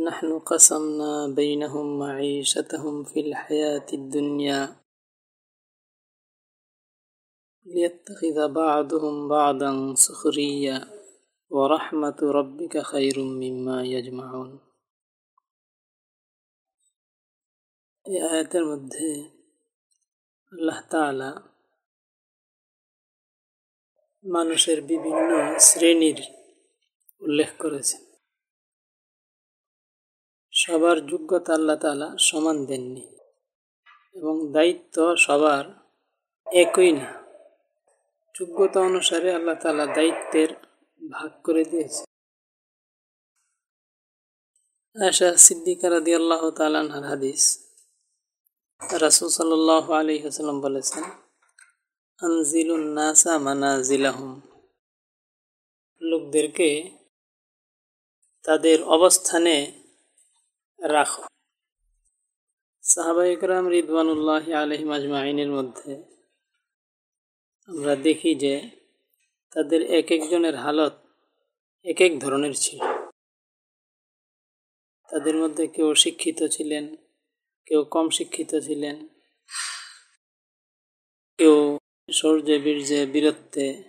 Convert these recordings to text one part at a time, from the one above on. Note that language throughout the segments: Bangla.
نحن قسمنا بينهم معيشتهم في الحياة الدنيا ليتخذ بعضهم بعضا سخريا ورحمة ربك خير مما يجمعون এই আয়াতের মধ্যে আল্লাহ তাআলা মানুষের বিভিন্ন শ্রেণীর উল্লেখ করেছেন সবার যোগ্যতা আল্লাহ তালা সমান দেননি এবং দায়িত্ব সবার একই না। যোগ্যতা অনুসারে আল্লাহ তালা দায়িত্বের ভাগ করে দিয়েছে। আশা সিদ্দিকা আল্লাহ তালানহার হাদিস, রাসুল সাল্লাহ আলী হাসলাম বলেছেন, আনজিলুন নাসা মানাজিলাহুম। লোকদেরকে তাদের অবস্থানে রাখো। সাহাবাইকরাম রিদওয়ানুল্লাহ আলহিম আজমাইনের মধ্যে আমরা দেখি যে তাদের এক একজনের হালত এক এক ধরনের ছিল। তাদের মধ্যে কেউ শিক্ষিত ছিলেন, কেউ কম শিক্ষিত ছিলেন, কেউ সৌর্যে, বীর্যে, বীরত্বে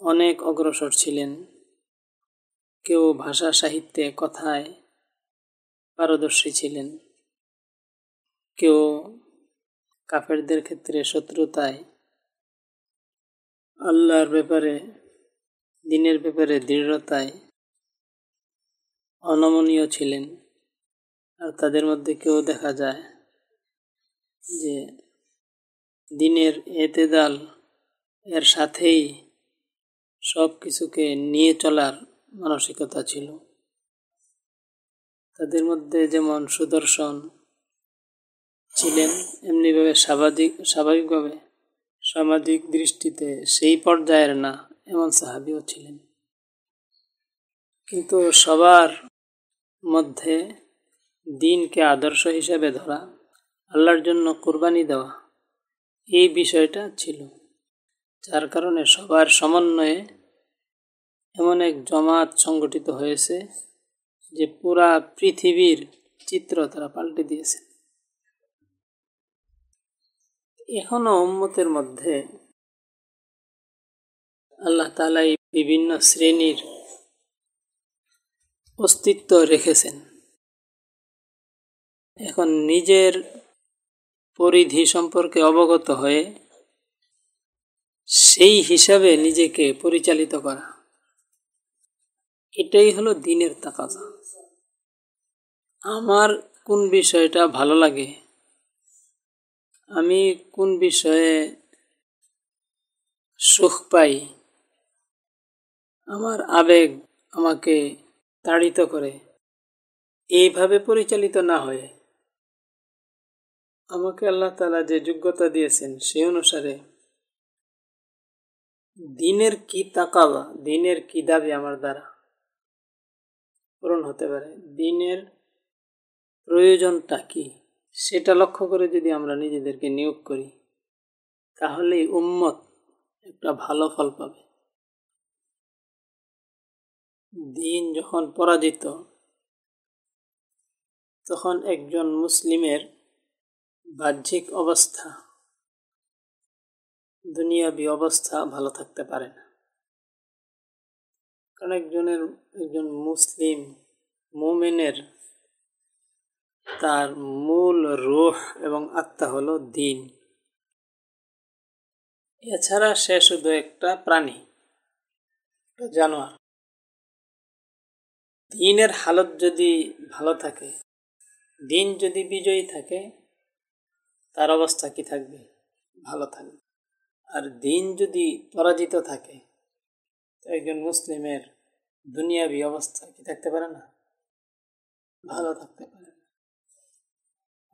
অনেক অগ্রসর ছিলেন, কেউ ভাষা সাহিত্যে কথায় পারদর্শী ছিলেন। কেউ কাফেরদের ক্ষেত্রে শত্রুতায়, আল্লাহর ব্যাপারে, দিনের ব্যাপারে দৃঢ়তায় অনমনীয় ছিলেন। আর তাদের মধ্যে কেউ দেখা যায় যে দিনের এতেদাল, এর সাথেই সব কিছুকে নিয়ে চলার মানসিকতা ছিল। তাদের মধ্যে যেমন সুদর্শন ছিলেন, এমনিভাবে স্বাভাবিক স্বাভাবিকভাবে সামাজিক দৃষ্টিতে সেই পর্যায়ের না, এমন সাহাবিও ছিলেন। কিন্তু সবার মধ্যে দিনকে আদর্শ হিসেবে ধরা, আল্লাহর জন্য কোরবানি দেওয়া, এই বিষয়টা ছিল। যার কারণে সবার সমন্বয়ে এমন এক জমাত সংগঠিত হয়েছে যে পুরা পৃথিবীর চিত্র তারা পাল্টে দিয়েছে এখনও উম্মতের মধ্যে আল্লাহ তালাই বিভিন্ন শ্রেণির অস্তিত্ব রেখেছেন। এখন নিজের পরিধি সম্পর্কে অবগত হয়ে সেই হিসাবে নিজেকে পরিচালিত করা। এটাই হলো দিনের তাকাজা। আমার কোন বিষয়টা ভালো লাগে? আমি কোন বিষয়ে সুখ পাই? আমার আবেগ আমাকে তাড়িত করে। এইভাবে পরিচালিত না হয়ে। আমাকে আল্লাহ তালা যে যোগ্যতা দিয়েছেন সে অনুসারে দিনের কি তাকাবা দিনের কি দাবি আমার দ্বারা পূরণ হতে পারে। দিনের প্রয়োজনটা কি? সেটা লক্ষ্য করে যদি আমরা নিজেদেরকে নিয়োগ করি, তাহলেই উম্মত একটা ভালো ফল পাবে। দিন যখন পরাজিত, তখন একজন মুসলিমের বাহ্যিক অবস্থা, দুনিয়াবি অবস্থা ভালো থাকতে পারে না। কারণ একজনের, একজন মুসলিম মোমেনের তার মূল রুহ এবং আত্মা হলো দিন। এছাড়া সে শুধু একটা প্রাণী জানোয়ার। দিনের হালত যদি ভালো থাকে, দিন যদি বিজয়ী থাকে, তার অবস্থা কি থাকবে? ভালো থাকবে। আর দিন যদি পরাজিত থাকে, তো একজন মুসলিমের দুনিয়াবি অবস্থা কি থাকতে পারে না? ভালো থাকতে পারে।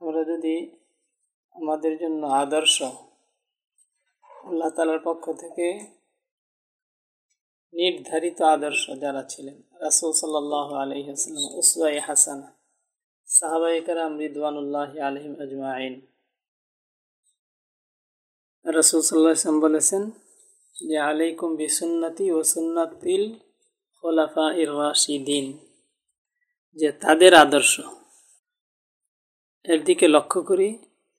আমরা যদি আমাদের জন্য আদর্শ আল্লাহ তালার পক্ষ থেকে নির্ধারিত আদর্শ যারা ছিলেন, রাসুল সাল্লাহ আলহিহাস্লাম উসওয়াই হাসানা সাহাবাই কারাম রিদওয়ানুল্লাহ আলহিম আজমাইন। রসুল সাল্লাহ ইসলাম বলেছেন যে, আলাইকুম বিসুন্নতি ও সুন্নাতিল খোলাফা ইরাশিদিন যে তাদের আদর্শ এর দিকে লক্ষ্য করি,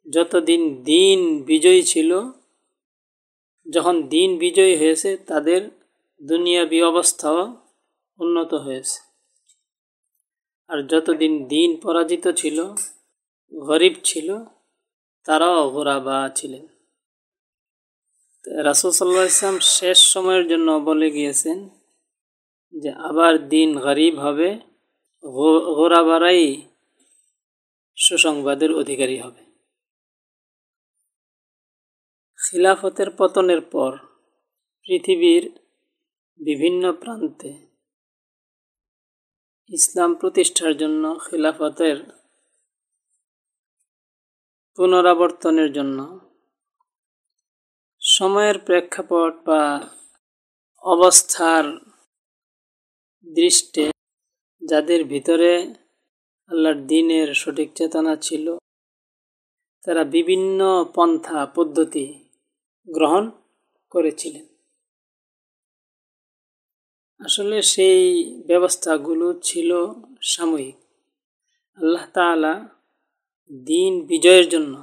যতদিন দিন বিজয়ী ছিল, যখন দিন বিজয়ী হয়েছে, তাদের দুনিয়াবি অবস্থাও উন্নত হয়েছে। আর যতদিন দিন পরাজিত ছিল, গরিব ছিল, তারাও ঘোরাবা ছিলেন। রাসুল সাল্লাহ ইসলাম শেষ সময়ের জন্য বলে গিয়েছেন যে, আবার দিন গরিব হবে ঘোরাবারাই সুসংবাদের অধিকারী হবে। খিলাফতের পতনের পর পৃথিবীর বিভিন্ন প্রান্তে ইসলাম প্রতিষ্ঠার জন্য, খিলাফতের পুনরাবর্তনের জন্য সময়ের প্রেক্ষাপট বা অবস্থার দৃষ্টে যাদের ভিতরে আল্লাহর দিনের সঠিক চেতনা ছিল। তারা বিভিন্ন পন্থা, পদ্ধতি গ্রহণ করেছিলেন। আসলে সেই ব্যবস্থাগুলো ছিল সাময়িক। আল্লাহ তালা দিন বিজয়ের জন্য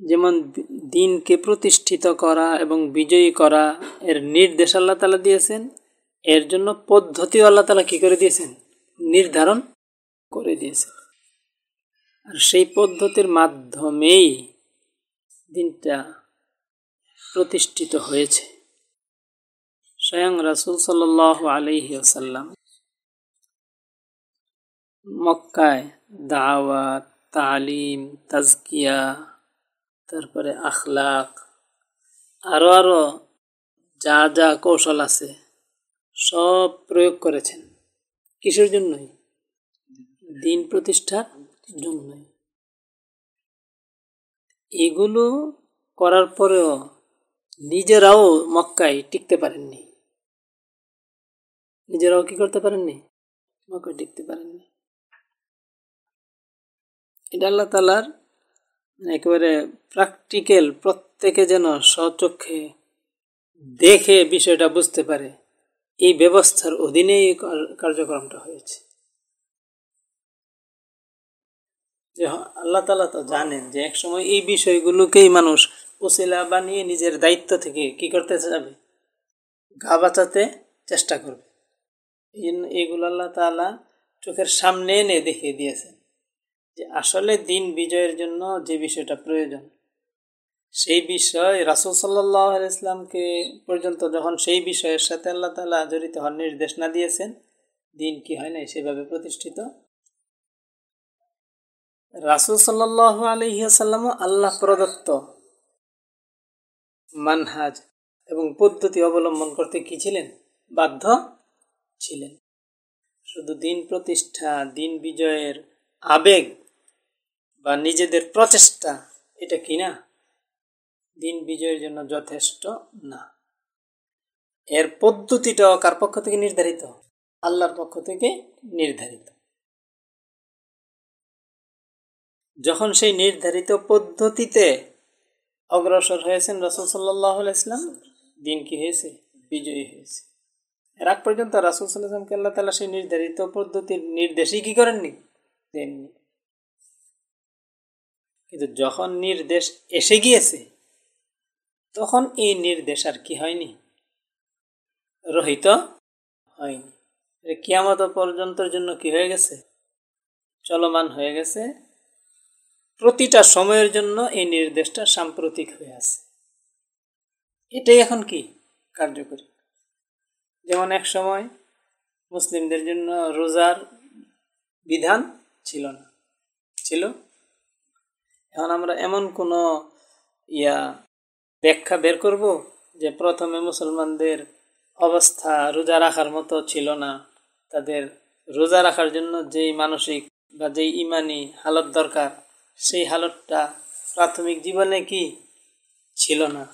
যেমন দিনকে প্রতিষ্ঠিত করা এবং বিজয়ী করা এর নির্দেশ আল্লাহ তালা দিয়েছেন এর জন্য পদ্ধতিও আল্লাহ তালা কী করে দিয়েছেন? নির্ধারণ করে দিয়েছেন। আর সেই পদ্ধতির মাধ্যমেই দিনটা প্রতিষ্ঠিত হয়েছে। স্বয়ং রাসুল সাল আলহি আসাল্লাম মক্কায় দাওয়াত, তালিম, তাজকিয়া, তারপরে আখলাক আরও আরও যা যা কৌশল আছে সব প্রয়োগ করেছেন। কিসের জন্যই? দিন প্রতিষ্ঠার জন্যই। এগুলো করার পরেও নিজেরাও মক্কায় টিকতে পারেননি। নিজেরাও কি করতে পারেননি? মক্কায় টিকতে পারেননি। এটা আল্লাহ তালার একেবারে প্র্যাকটিক্যাল প্রত্যেকে যেন স্বচক্ষে দেখে বিষয়টা বুঝতে পারে। এই ব্যবস্থার অধীনেই কার্যক্রমটা হয়েছে। যে আল্লাহ তালা তো জানেন যে এক সময় এই বিষয়গুলোকেই মানুষ ওসিলা বানিয়ে নিজের দায়িত্ব থেকে কি করতে যাবে? গা বাঁচাতে চেষ্টা করবে। এই এইগুলো আল্লাহ তালা চোখের সামনে এনে দেখিয়ে দিয়েছেন যে আসলে দিন বিজয়ের জন্য যে বিষয়টা প্রয়োজন সেই বিষয় রাসুল সাল্লাহ ইসলামকে পর্যন্ত যখন সেই বিষয়ের সাথে আল্লাহ তালা জড়িত হওয়ার নির্দেশ না দিয়েছেন, দিন কি হয় নাই সেভাবে প্রতিষ্ঠিত? রাসুল সাল্লাহ আলহিহাসাল্লাম আল্লাহ প্রদত্ত মানহাজ এবং পদ্ধতি অবলম্বন করতে কি ছিলেন? বাধ্য ছিলেন। শুধু দিন প্রতিষ্ঠা, দিন বিজয়ের আবেগ বা নিজেদের প্রচেষ্টা, এটা কি না? দিন বিজয়ের জন্য যথেষ্ট না। এর পদ্ধতিটাও কার পক্ষ থেকে নির্ধারিত? আল্লাহর পক্ষ থেকে নির্ধারিত। যখন সেই নির্ধারিত পদ্ধতিতে অগ্রসর হয়েছেন রসুল সাল্লাহ দিন কি হয়েছে? বিজয়ী হয়েছে। এর আগ পর্যন্ত রাসুল সাল্লাহামকে আল্লাহ তালা সেই নির্ধারিত পদ্ধতির নির্দেশই কি করেননি? দেননি। কিন্তু যখন নির্দেশ এসে গিয়েছে তখন এই নির্দেশ আর কি হয়নি? রহিত হয়নি। কিয়ামত পর্যন্তর জন্য কি হয়ে গেছে? চলমান হয়ে গেছে। প্রতিটা সময়ের জন্য এই নির্দেশটা সাম্প্রতিক হয়ে আছে। এটাই এখন কি কার্যকরী? যেমন এক সময় মুসলিমদের জন্য রোজার বিধান ছিল না। ছিল? এখন আমরা এমন কোনো ইয়া ব্যাখ্যা বের করব যে প্রথমে মুসলমানদের অবস্থা রোজা রাখার মতো ছিল না। তাদের রোজা রাখার জন্য যেই মানসিক বা যেই ইমানি হালত দরকার, সেই হালতটা প্রাথমিক জীবনে কি ছিল না।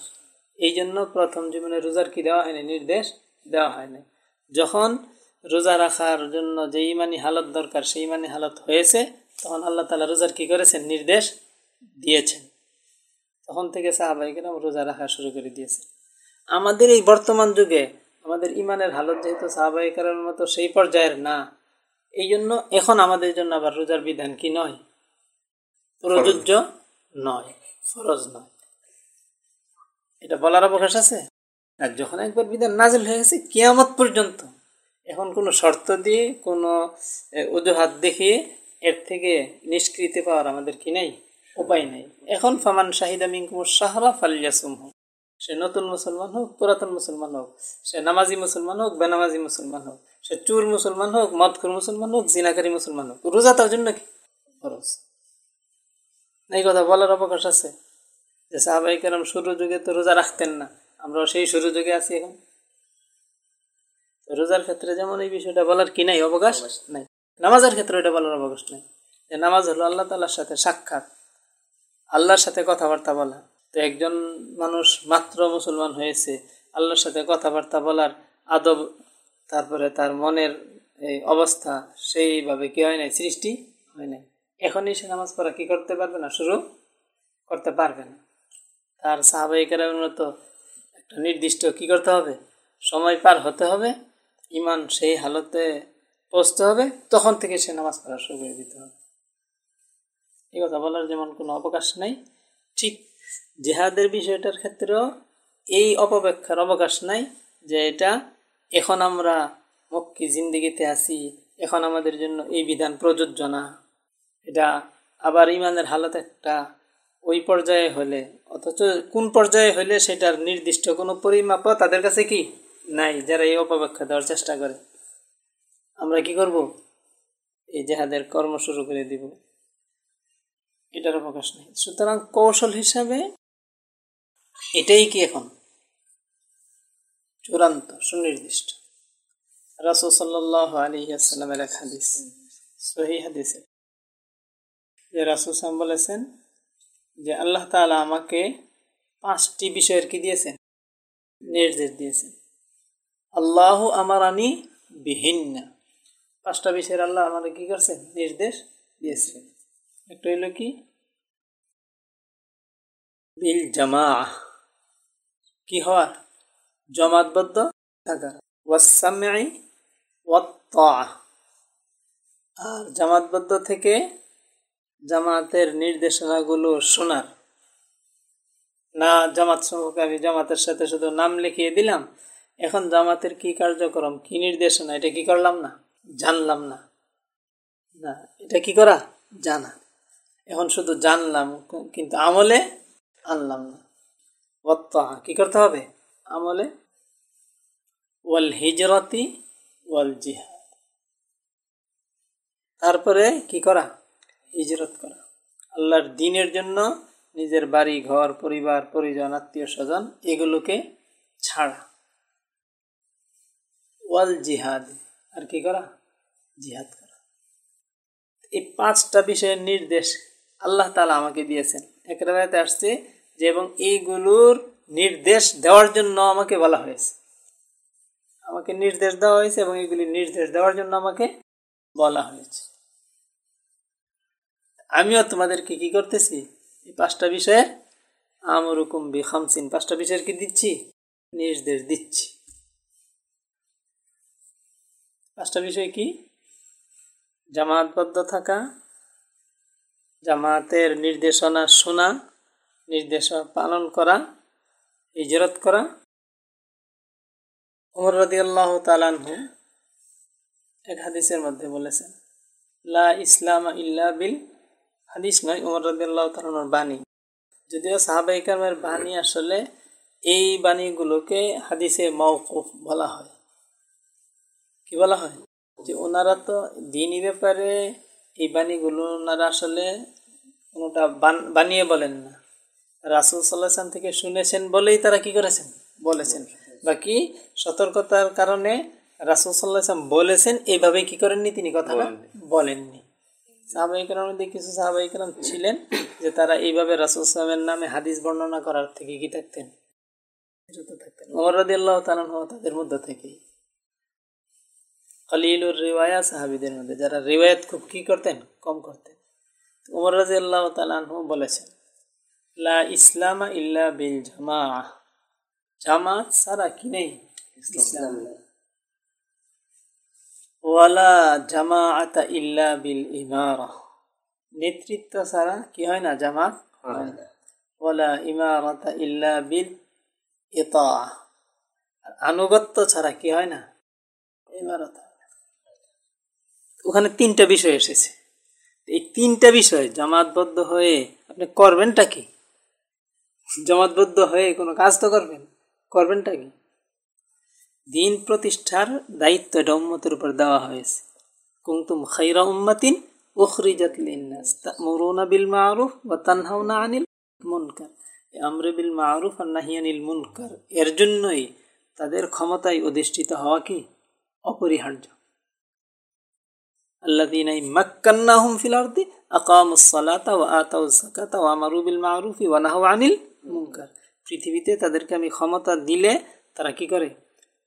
এই জন্য প্রথম জীবনে রোজার কি দেওয়া হয়নি? নির্দেশ দেওয়া হয়নি। যখন রোজা রাখার জন্য যে ইমানি হালত দরকার, সেই ইমানি হালত হয়েছে, তখন আল্লাহ তালা রোজার কি করেছেন? নির্দেশ দিয়েছেন। তখন থেকে সাহাবাহিকেরা রোজা রাখা শুরু করে দিয়েছে। আমাদের এই বর্তমান যুগে আমাদের ইমানের হালত যেহেতু সাহাবাহিকের মতো সেই পর্যায়ের না এই জন্য এখন আমাদের জন্য আবার রোজার বিধান কি নয়? প্রযোজ্য নয়, ফরজ নয়। এটা বলার অবকাশ আছে? আর যখন একবার বিধান নাজিল হয়ে গেছে, কেয়ামত পর্যন্ত। এখন কোনো শর্ত দিয়ে, কোনো অজুহাত দেখিয়ে এর থেকে নিষ্কৃতি পাওয়ার আমাদের কি নাই? উপায় নেই। এখন ফামান শাহিদা মিঙ্কুমুর সাহারা ফালিয়াসুম হোক সে নতুন মুসলমান হোক পুরাতন মুসলমান হোক সে নামাজি মুসলমান হোক বেনামাজি মুসলমান হোক সে চুর মুসলমান হোক মদখুর মুসলমান হোক জিনাকারী মুসলমান হোক রোজা তার জন্য কি? খরচ এই কথা বলার অবকাশ আছে। যে সাহাবাই কেরম শুরু যুগে তো রোজা রাখতেন না আমরা সেই শুরু যুগে আছি এখন। রোজার ক্ষেত্রে যেমন এই বিষয়টা বলার কি নাই? অবকাশ নাই। নামাজের ক্ষেত্রে এটা বলার অবকাশ নাই। যে নামাজ হলো আল্লাহ তাল্লার সাথে সাক্ষাৎ। আল্লাহর সাথে কথাবার্তা বলা। তো একজন মানুষ মাত্র মুসলমান হয়েছে, আল্লাহর সাথে কথাবার্তা বলার আদব, তারপরে তার মনের এই অবস্থা সেইভাবে কি হয় নাই, সৃষ্টি হয় নাই। এখনই সে নামাজ পড়া কি করতে পারবে না, শুরু করতে পারবে না। তার সাহাবাহিকের মতো একটা নির্দিষ্ট কি করতে হবে? সময় পার হতে হবে ইমান সেই হালতে পৌঁছতে হবে, তখন থেকে সে নামাজ পড়া শুরু করে দিতে হবে। এই কথা বলার যেমন কোনো অবকাশ নেই। ঠিক জেহাদের বিষয়টার ক্ষেত্রেও এই অপব্যাখ্যার অবকাশ নাই যে এটা এখন আমরা মক্কি জিন্দিগিতে আছি, এখন আমাদের জন্য এই বিধান প্রযোজ্য না। এটা আবার ইমানের হালত একটা ওই পর্যায়ে হলে, অথচ কোন পর্যায়ে হলে সেটার নির্দিষ্ট কোনো পরিমাপ তাদের কাছে কি নাই, যারা এই অপব্যাখ্যা দেওয়ার চেষ্টা করে। আমরা কি করব? এই জেহাদের কর্ম শুরু করে দিব। এটার অবকাশ নেই। সুতরাং কৌশল হিসাবে এটাই কি এখন? চূড়ান্ত, সুনির্দিষ্ট। রাসুল সাল্লাহ আলী এক হাদিস সহি হাদিসে, যে রাসুল সাম বলেছেন যে আল্লাহ তালা আমাকে পাঁচটি বিষয়ের কি দিয়েছেন? নির্দেশ দিয়েছেন। আল্লাহ আমার আনি বিহিন্না। পাঁচটা বিষয়ের আল্লাহ আমাকে কি করছেন? নির্দেশ দিয়েছেন। একটা হইল কি? বিল জামা কি হওয়ার? জমাতবদ্ধ থাকা। ওয়াসামাই আর জামাতবদ্ধ থেকে জামাতের নির্দেশনাগুলো শোনার। না, জামাত সম্পর্কে আমি জামাতের সাথে শুধু নাম লিখিয়ে দিলাম। এখন জামাতের কি কার্যক্রম? কি নির্দেশনা? এটা কি করলাম না? জানলাম না। না, এটা কি করা? জানা। এখন শুধু জানলাম কিন্তু আমলে আনলাম না। কি করতে হবে? আমলে ওয়াল হিজরতি ওয়াল জিহাদ। তারপরে কি করা? হিজরত করা। আল্লাহর দিনের জন্য নিজের বাড়ি, ঘর, পরিবার, পরিজন, আত্মীয় স্বজন এগুলোকে ছাড়া। ওয়াল জিহাদ, আর কি করা? জিহাদ করা। এই পাঁচটা বিষয়ের নির্দেশ আল্লাহ তালা আমাকে দিয়েছেন। এক রায়তে আসছে যে, এবং এইগুলোর নির্দেশ দেওয়ার জন্য আমাকে বলা হয়েছে। আমাকে নির্দেশ দেওয়া হয়েছে এবং এগুলি নির্দেশ দেওয়ার জন্য আমাকে বলা হয়েছে। আমিও তোমাদেরকে কি করতেছি? এই পাঁচটা বিষয়ে আমরুকুম বি খামসিন পাঁচটা বিষয়ের কি দিচ্ছি? নির্দেশ দিচ্ছি। পাঁচটা বিষয় কি? জামাতবদ্ধ থাকা জামাতের নির্দেশনা শোনা নির্দেশ পালন করা, হিজরত করা। উমর রদি আল্লাহ তালানহু এক হাদিসের মধ্যে বলেছেন, লা ইসলাম ইল্লা বিল হাদিস নয়, উমর রদি আল্লাহ তালানোর বাণী। যদিও সাহাবাইকামের বাণী আসলে এই বাণীগুলোকে হাদিসে মৌকুফ বলা হয়। কি বলা হয়? যে ওনারা তো দিনই ব্যাপারে এই বাণীগুলো, ওনারা আসলে কোনোটা বানিয়ে বলেন না। রাসুল সাল্লাহাম থেকে শুনেছেন বলেই তারা কি করেছেন? বলেছেন। বাকি সতর্কতার কারণে রাসুল সাল্লাহাম বলেছেন এইভাবে কি করেননি তিনি কথাটা? বলেননি। সাহাবাহিকের মধ্যে কিছু সাহাবাহিকেরাম ছিলেন যে তারা এইভাবে রাসুল সালামের নামে হাদিস বর্ণনা করার থেকে কি থাকতেন? থাকতেন। তাদের মধ্যে থেকেই খলিলুর রিওয়ায়া সাহাবিদের মধ্যে যারা রিওয়ায়াত খুব কি করতেন? কম করতেন। উমর রাজি আল্লাহ তালানহু বলেছেন লা ইসলাম ইল্লা বিল জামা জামাত সারা কি নেই? ইসলাম নেই। ওয়ালা জামাআতা ইল্লা বিল ইমারা। নেতৃত্ব ছাড়া কি হয় না জামাত? ওয়ালা ইমারাতা ইল্লা বিল ইতা আনুগত্য ছাড়া কি হয় না? ইমারত। ওখানে তিনটা বিষয় এসেছে। এই তিনটা বিষয় জামাতবদ্ধ হয়ে আপনি করবেনটা কি? জামাতবদ্ধ হয়ে কোনো কাজ তো করবেন? করবেনটা কি? দিন প্রতিষ্ঠার দায়িত্ব এটা উম্মতের উপর দেওয়া হয়েছে। কুমতুম খাইরা উম্মাতিন উখরিজাত লিন্নাস, তা'মুরুনা বিল মা'রুফ ওয়া তানহাউনা আনিল মুনকার। আমরে বিল মা'রুফ আর নাহিয়ানিল মুনকার, এর জন্যই তাদের ক্ষমতায় অধিষ্ঠিত হওয়া কি? অপরিহার্য। আল্লাদিন মাক্কান্নাহুম ফিল আরদি আকামুসালাতা ওয়া আতাউ জাকাতা ওয়া আমারু বিল মারুফি ওয়া আনিল মুনকার। পৃথিবীতে তাদেরকে আমি ক্ষমতা দিলে তারা কি করে?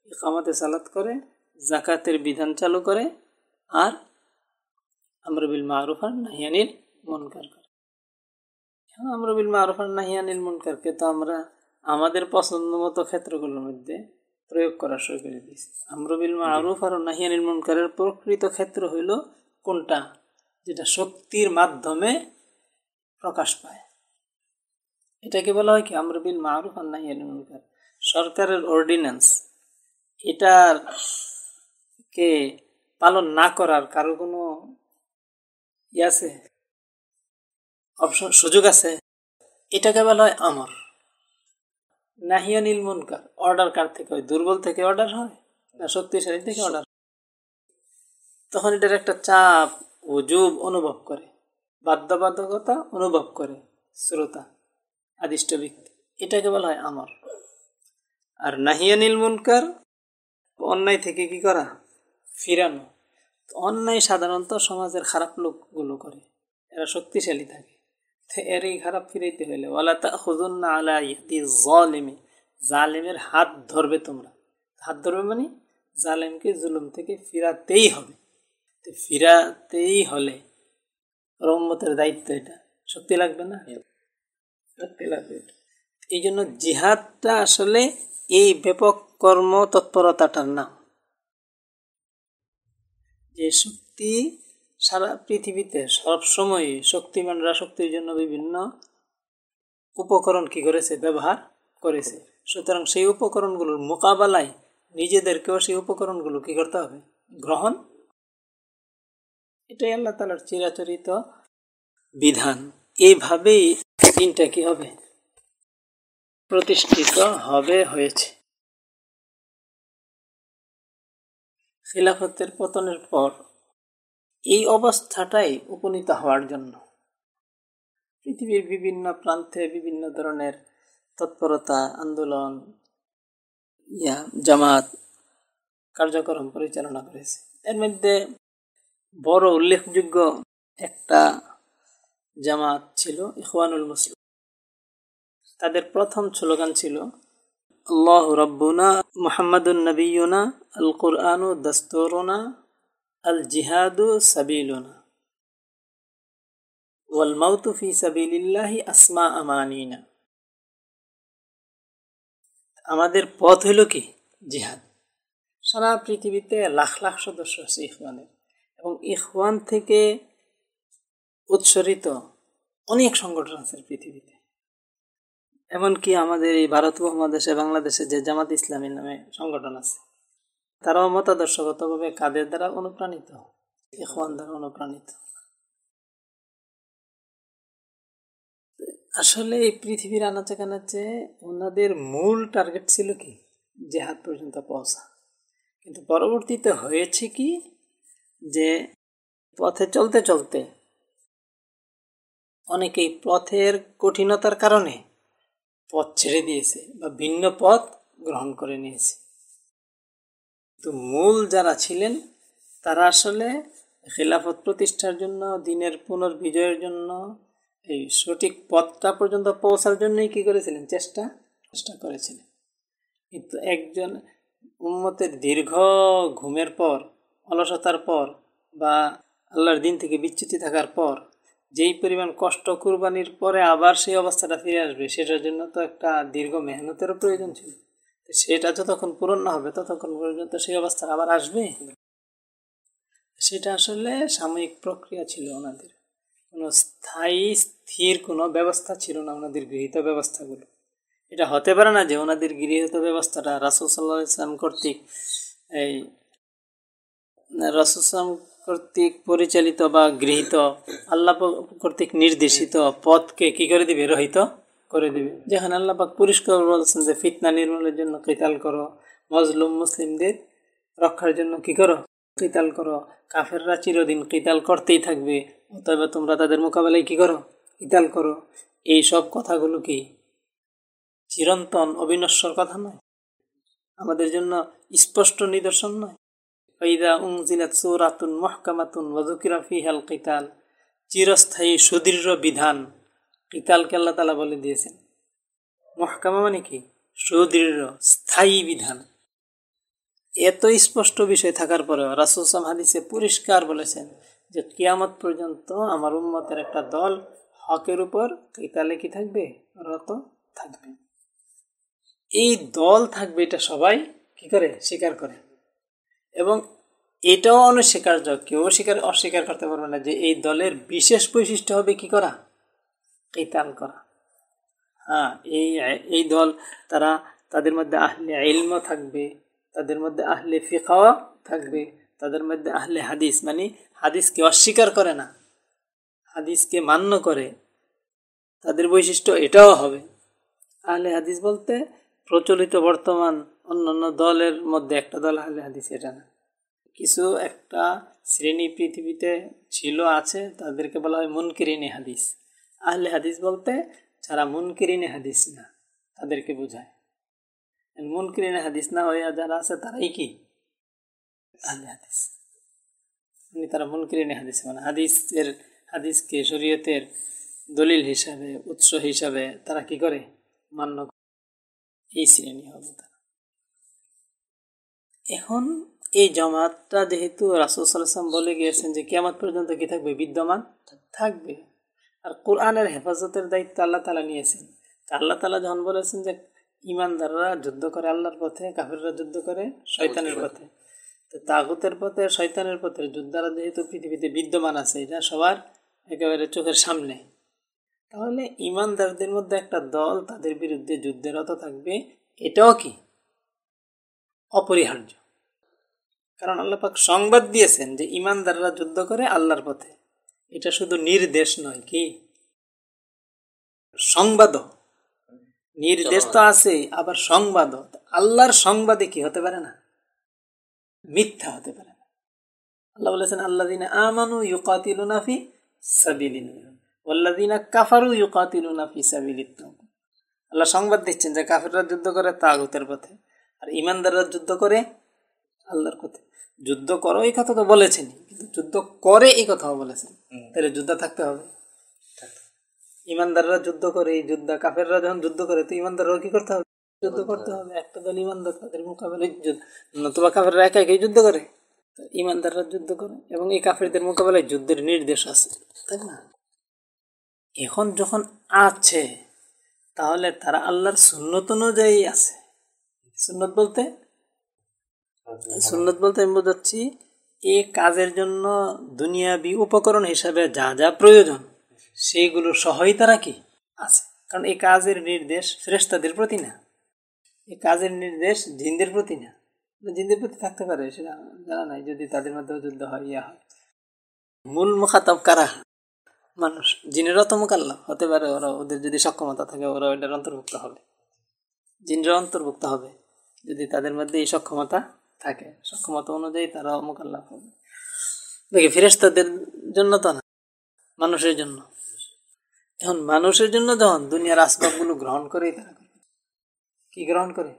ইকামাতে সালাত করে জাকাতের বিধান চালু করে, আর আমরবিল মারুফ আর নাহিয়ানিল মনকার করে। আমরবিল মারুফ আর নাহিয়ানিল মুনকারকে? তো আমরা আমাদের পছন্দ মতো ক্ষেত্রগুলোর মধ্যে প্রয়োগ করা শুরু করে দিয়েছি। আমরবিল মারুফ আর নাহিয়ানিল মনকারের প্রকৃত ক্ষেত্র হইল কোনটা? যেটা শক্তির মাধ্যমে প্রকাশ পায়। এটাকে বলা হয় কি? আমরবিল মারুফ আর নাহিয়ানিল মনকার। সরকারের অর্ডিন্যান্স। এটার কে পালন না করার কারও কোনো ই আছে? অপশন, সুযোগ আছে? এটাকে বলা হয় আমর। নাহিয়া নীল মুনকার। অর্ডার কার থেকে হয়? দুর্বল থেকে অর্ডার হয়? না শক্তিশালী থেকে অর্ডার তখন এটার একটা চাপ, ওজুব অনুভব করে। বাধ্যবাধকতা অনুভব করে শ্রোতা, আদিষ্ট ব্যক্তি। এটাকে বলা হয় আমর। আর নাহিয়া নীল মুনকার অন্যায় থেকে কি করা? ফিরানো। অন্যায় সাধারণত সমাজের খারাপ লোকগুলো করে। এরা শক্তিশালী থাকে। এর এই খারাপ ফিরাইতে হইলে ওলা তা খুদুন না আলা ইয়াদি জলেমে জালেমের হাত ধরবে তোমরা। হাত ধরবে মানে জালেমকে জুলুম থেকে ফিরাতেই হবে। তো ফিরাতেই হলে রহমতের দায়িত্ব এটা। শক্তি লাগবে না? শক্তি লাগবে এই জন্য জিহাদটা আসলে এই ব্যাপক কর্ম তৎপরতাটার নাম। যে শক্তি সারা পৃথিবীতে সবসময় শক্তিমানরা শক্তির জন্য বিভিন্ন উপকরণ কি করেছে? ব্যবহার করেছে। সুতরাং সেই উপকরণগুলোর মোকাবেলায় নিজেদেরকেও সেই উপকরণগুলো কি করতে হবে? গ্রহণ। এটাই আল্লাহ তালার চিরাচরিত বিধান। এইভাবেই দিনটা কি হবে? প্রতিষ্ঠিত হবে, হয়েছে। খিলাফতের পতনের পর এই অবস্থাটাই উপনীত হওয়ার জন্য। পৃথিবীর বিভিন্ন প্রান্তে বিভিন্ন ধরনের তৎপরতা, আন্দোলন, ইয়া, জামাত কার্যক্রম পরিচালনা করেছে। এর মধ্যে বড় উল্লেখযোগ্য একটা জামাত ছিল ইখওয়ানুল মুসলিম। তাদের প্রথম স্লোগান ছিল, আল্লাহ রব্বুনা মোহাম্মদুল নবীনা আল কুরআনু দস্তরুনা আল জিহাদু সাবিলুনা ওয়াল মাউতু ফি সাবিলিল্লাহি আসমা আমানিনা আমাদের পথ হইল কি? জিহাদ। সারা পৃথিবীতে লাখ লাখ সদস্য আছে ইখওয়ানের। এবং ইখওয়ান থেকে উৎসরিত অনেক সংগঠন আছে পৃথিবীতে। এমনকি আমাদের এই ভারত মহাদেশে বাংলাদেশে যে জামাত ইসলামী নামে সংগঠন আছে। তারাও মতাদর্শগতভাবে কাদের দ্বারা অনুপ্রাণিত? ইখওয়ান দ্বারা অনুপ্রাণিত। আসলে এই পৃথিবীর আনাচে কানাচে ওনাদের মূল টার্গেট ছিল কি? জেহাদ পর্যন্ত পৌঁছা। কিন্তু পরবর্তীতে হয়েছে কি? যে পথে চলতে চলতে অনেকেই পথের কঠিনতার কারণে পথ ছেড়ে দিয়েছে বা ভিন্ন পথ গ্রহণ করে নিয়েছে। তো মূল যারা ছিলেন, তারা আসলে খেলাফত প্রতিষ্ঠার জন্য, দিনের পুনর্বিজয়ের জন্য, এই সঠিক পথটা পর্যন্ত পৌঁছার জন্যই কি করেছিলেন? চেষ্টা চেষ্টা করেছিলেন। কিন্তু একজন উম্মতের দীর্ঘ ঘুমের পর, অলসতার পর বা আল্লাহর দিন থেকে বিচ্যুতি থাকার পর, যেই পরিমাণ কষ্ট কুরবানির পরে আবার সেই অবস্থাটা ফিরে আসবে, সেটার জন্য তো একটা দীর্ঘ মেহনতেরও প্রয়োজন ছিল। সেটা যতক্ষণ পূরণ না হবে, ততক্ষণ পর্যন্ত সেই অবস্থা আবার আসবে? সেটা আসলে সাময়িক প্রক্রিয়া ছিল ওনাদের। কোনো স্থায়ী, স্থির কোনো ব্যবস্থা ছিল না ওনাদের গৃহীত ব্যবস্থাগুলো। এটা হতে পারে না যে ওনাদের গৃহীত ব্যবস্থাটা রাসুল ইসলাম কর্তৃক এই রাসুসাম কর্তৃক পরিচালিত বা গৃহীত, আল্লাহ কর্তৃক নির্দেশিত পথকে কি করে দিবে? রহিত? করে দিবে। যেখানে আল্লাহ পাক পরিষ্কার বলছেন যে, ফিতনা নির্মূলের জন্য কিতাল করো? মজলুম মুসলিমদের রক্ষার জন্য কি করো? কিতাল করো? কাফেররা চিরদিন কিতাল করতেই থাকবে। অতএব তোমরা তাদের মোকাবেলায় কি করো? কিতাল করো? এই সব কথাগুলো কি চিরন্তন অবিনশ্বর কথা নয়? আমাদের জন্য স্পষ্ট নিদর্শন নয়? ফৈদা উংজিলাত সৌরাতুন মহকামাতুন ওয়াজুকিরা ফিহাল কিতাল। চিরস্থায়ী সুদৃঢ় বিধান। কিতালকে আল্লাহ তালা বলে দিয়েছেন। মহকামা মানে কি? সুদৃঢ়, স্থায়ী বিধান। এত স্পষ্ট বিষয় থাকার পরেও রাসুলসাম হাদিসে পরিষ্কার বলেছেন যে, কিয়ামত পর্যন্ত আমার উন্মতের একটা দল হকের উপর কিতালে কি থাকবে? রত থাকবে। এই দল থাকবে এটা সবাই কি করে? স্বীকার করে। এবং এটাও অনস্বীকার্য, কেউ স্বীকার, অস্বীকার করতে পারবে না যে, এই দলের বিশেষ বৈশিষ্ট্য হবে কি করা? কেতাল করা। হ্যাঁ এই এই দল তারা তাদের মধ্যে আহলে ইলম থাকবে, তাদের মধ্যে আহলে ফিকাওয়া থাকবে, তাদের মধ্যে আহলে হাদিস। মানে হাদিসকে অস্বীকার করে না, হাদিসকে মান্য করে। তাদের বৈশিষ্ট্য এটাও হবে। আহলে হাদিস বলতে প্রচলিত বর্তমান অন্যান্য দলের মধ্যে একটা দল আহলে হাদিস, এটা না। কিছু একটা শ্রেণি পৃথিবীতে ছিল, আছে, তাদেরকে বলা হয় মুনকিরিনে হাদিস। আহলে হাদিস বলতে যারা মুনকিরিনে হাদিস না, তাদেরকে বোঝায়। মুনকিরিনে হাদিস না হইয়া যারা আছে, তারাই কি? আহলে হাদিস। মানে তারা মুনকিরিনে হাদিস মানে হাদিসের, হাদিসকে শরীয়তের দলিল হিসাবে, উৎস হিসাবে তারা কি করে? মান্য এই শ্রেণি হবে এখন এই জমাতটা যেহেতু রাসুল সাল্লাম বলে গিয়েছেন যে কেমন পর্যন্ত কি থাকবে? বিদ্যমান? থাকবে। আর কোরআনের হেফাজতের দায়িত্ব আল্লাহ তালা নিয়েছেন। আল্লাহ তালা যখন বলেছেন যে ইমানদাররা যুদ্ধ করে আল্লাহর পথে কাফিররা যুদ্ধ করে শয়তানের পথে। তো তাগুতের পথে শয়তানের পথে যোদ্ধারা যেহেতু পৃথিবীতে বিদ্যমান আছে এটা সবার একেবারে চোখের সামনে। তাহলে ইমানদারদের মধ্যে একটা দল তাদের বিরুদ্ধে যুদ্ধেরত থাকবে এটাও কি? অপরিহার্য। কারণ আল্লাপাক সংবাদ দিয়েছেন যে ইমানদাররা যুদ্ধ করে আল্লাহর পথে। এটা শুধু নির্দেশ নয়, কি? সংবাদ। নির্দেশ তো আছে, আবার সংবাদ। আল্লাহর সংবাদে কি হতে পারে না? মিথ্যা হতে পারে না। আল্লাহ বলেছেন আল্লাহ দিন আমানু ইউকাতিলুনাফি সাবিলিন ওল্লাদিনা কাফারু ইউকাতিলুনাফি সাবিলিত আল্লাহ সংবাদ দিচ্ছেন যে কাফেররা যুদ্ধ করে তাগুতের পথে, আর ইমানদাররা যুদ্ধ করে আল্লাহর পথে। যুদ্ধ করো এই কথা তো বলেছেন কিন্তু যুদ্ধ করে এই কথাও বলেছেন। তাহলে যুদ্ধ থাকতে হবে। ইমানদাররা যুদ্ধ করে এই যুদ্ধ কাফেররা যখন যুদ্ধ করে তো ইমানদাররাও কি করতে হবে? যুদ্ধ করতে হবে। একটা দল ইমানদার তাদের মোকাবেলায় নতুবা কাফেররা একা একাই যুদ্ধ করে। ইমানদাররা যুদ্ধ করে এবং এই কাফেরদের মোকাবেলায় যুদ্ধের নির্দেশ আছে। তাই না? এখন যখন আছে তাহলে তারা আল্লাহর সুন্নত অনুযায়ী আছে। সুন্নত বলতে সুন্নত বলতে আমি বোঝাচ্ছি, এ কাজের জন্য দুনিয়াবি উপকরণ হিসাবে যা যা প্রয়োজন সেইগুলো সহই তারা কি? আছে। কারণ এই কাজের নির্দেশ শ্রেষ্ঠাদের প্রতি না। এই কাজের নির্দেশ জিনদের প্রতি না। জিনদের প্রতি থাকতে পারে, সেটা জানা নাই। যদি তাদের মধ্যে যুদ্ধ হয়, ইয়া হয়। মূল মুখাতব কারা? মানুষ। জিনেরও তো মোকাল্লা হতে পারে ওরা ওদের যদি সক্ষমতা থাকে, ওরা ওইটার অন্তর্ভুক্ত হবে। জিনরা অন্তর্ভুক্ত হবে। যদি তাদের মধ্যে এই সক্ষমতা থাকে, সক্ষমতা অনুযায়ী তারা মোকাল্লাফ হবে দেখি ফেরেস্তাদের জন্য তো না, মানুষের জন্য। এখন মানুষের জন্য যখন দুনিয়ার আসবাবগুলো গ্রহণ করেই তারা করে কি গ্রহণ করে?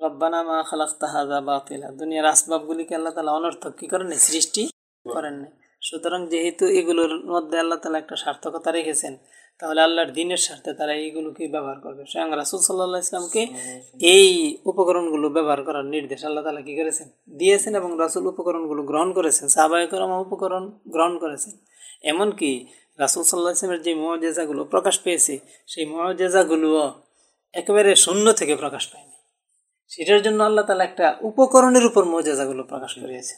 রব্বানা মা খালাক তাহাজা বাতিলা। দুনিয়ার আসবাবগুলিকে আল্লাহ তালা অনর্থক কি করেন সৃষ্টি করেন নাই। সুতরাং যেহেতু এগুলোর মধ্যে আল্লাহ তালা একটা সার্থকতা রেখেছেন তাহলে আল্লাহর দিনের স্বার্থে তারা এইগুলোকে ব্যবহার করবে। স্বয়ং রাসুল সাল্লাহ ইসলামকে এই উপকরণগুলো ব্যবহার করার নির্দেশ আল্লাহ তালা কি করেছেন? দিয়েছেন এবং রাসুল উপকরণগুলো গ্রহণ করেছেন। সাহবায়করম উপকরণ গ্রহণ করেছেন। এমনকি রাসুল সাল্লাহ ইসলামের যে মজেজাগুলো প্রকাশ পেয়েছে সেই মজেজাগুলোও একেবারে শূন্য থেকে প্রকাশ পায়নি। সেটার জন্য আল্লাহ তালা একটা উপকরণের উপর মজেজাগুলো প্রকাশ করিয়েছে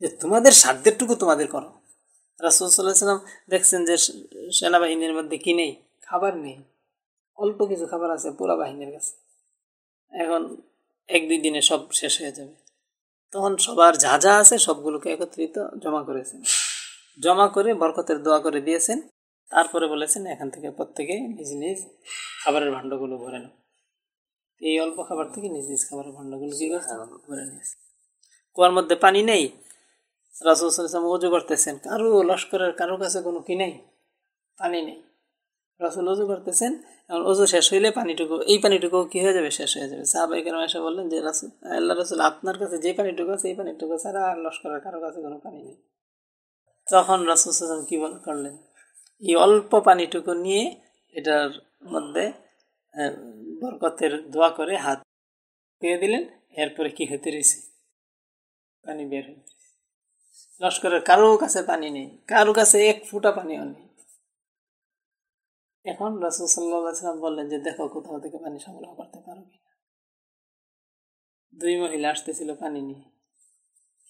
যে তোমাদের সাধ্যেরটুকু তোমাদের করো। রাসুল সাল্লাহ সাল্লাম দেখছেন যে সেনাবাহিনীর মধ্যে কি নেই? খাবার নেই। অল্প কিছু খাবার আছে পুরা বাহিনীর কাছে। এখন এক দুই দিনে সব শেষ হয়ে যাবে। তখন সবার যা যা আছে সবগুলোকে একত্রিত জমা করেছেন। জমা করে বরকতের দোয়া করে দিয়েছেন। তারপরে বলেছেন, এখান থেকে প্রত্যেকে নিজ নিজ খাবারের ভাণ্ডগুলো ভরে নাও। এই অল্প খাবার থেকে নিজ নিজ খাবারের ভাণ্ডগুলো কি করছে ভরে নিয়েছে কুয়ার মধ্যে পানি নেই। রাসুল অজু করতেছেন। কারও লস্করের কারও কাছে কোনো কি নেই? পানি নেই। রাসুল অজু করতেছেন, এখন অজু শেষ হইলে পানিটুকু, এই পানিটুকু কি হয়ে যাবে? শেষ হয়ে যাবে। সাহাবাই কেন এসে বললেন যে, রাসুল আল্লাহ রাসুল আপনার কাছে যে পানিটুকু আছে, এই পানিটুকু ছাড়া আর লস্করের কারও কাছে কোনো পানি নেই। তখন রাসুল সাল্লাম কি করলেন এই অল্প পানিটুকু নিয়ে এটার মধ্যে বরকতের দোয়া করে হাত দিয়ে দিলেন, এরপরে কি হতে রয়েছে পানি বের হয়ে লস্করের কারও কাছে পানি নেই কারও কাছে এক ফুটা পানিও নেই। এখন রসুল সাল্লাম বললেন যে দেখো কোথাও থেকে পানি সংগ্রহ করতে পারো কিনা দুই মহিলা আসতেছিল পানি নিয়ে।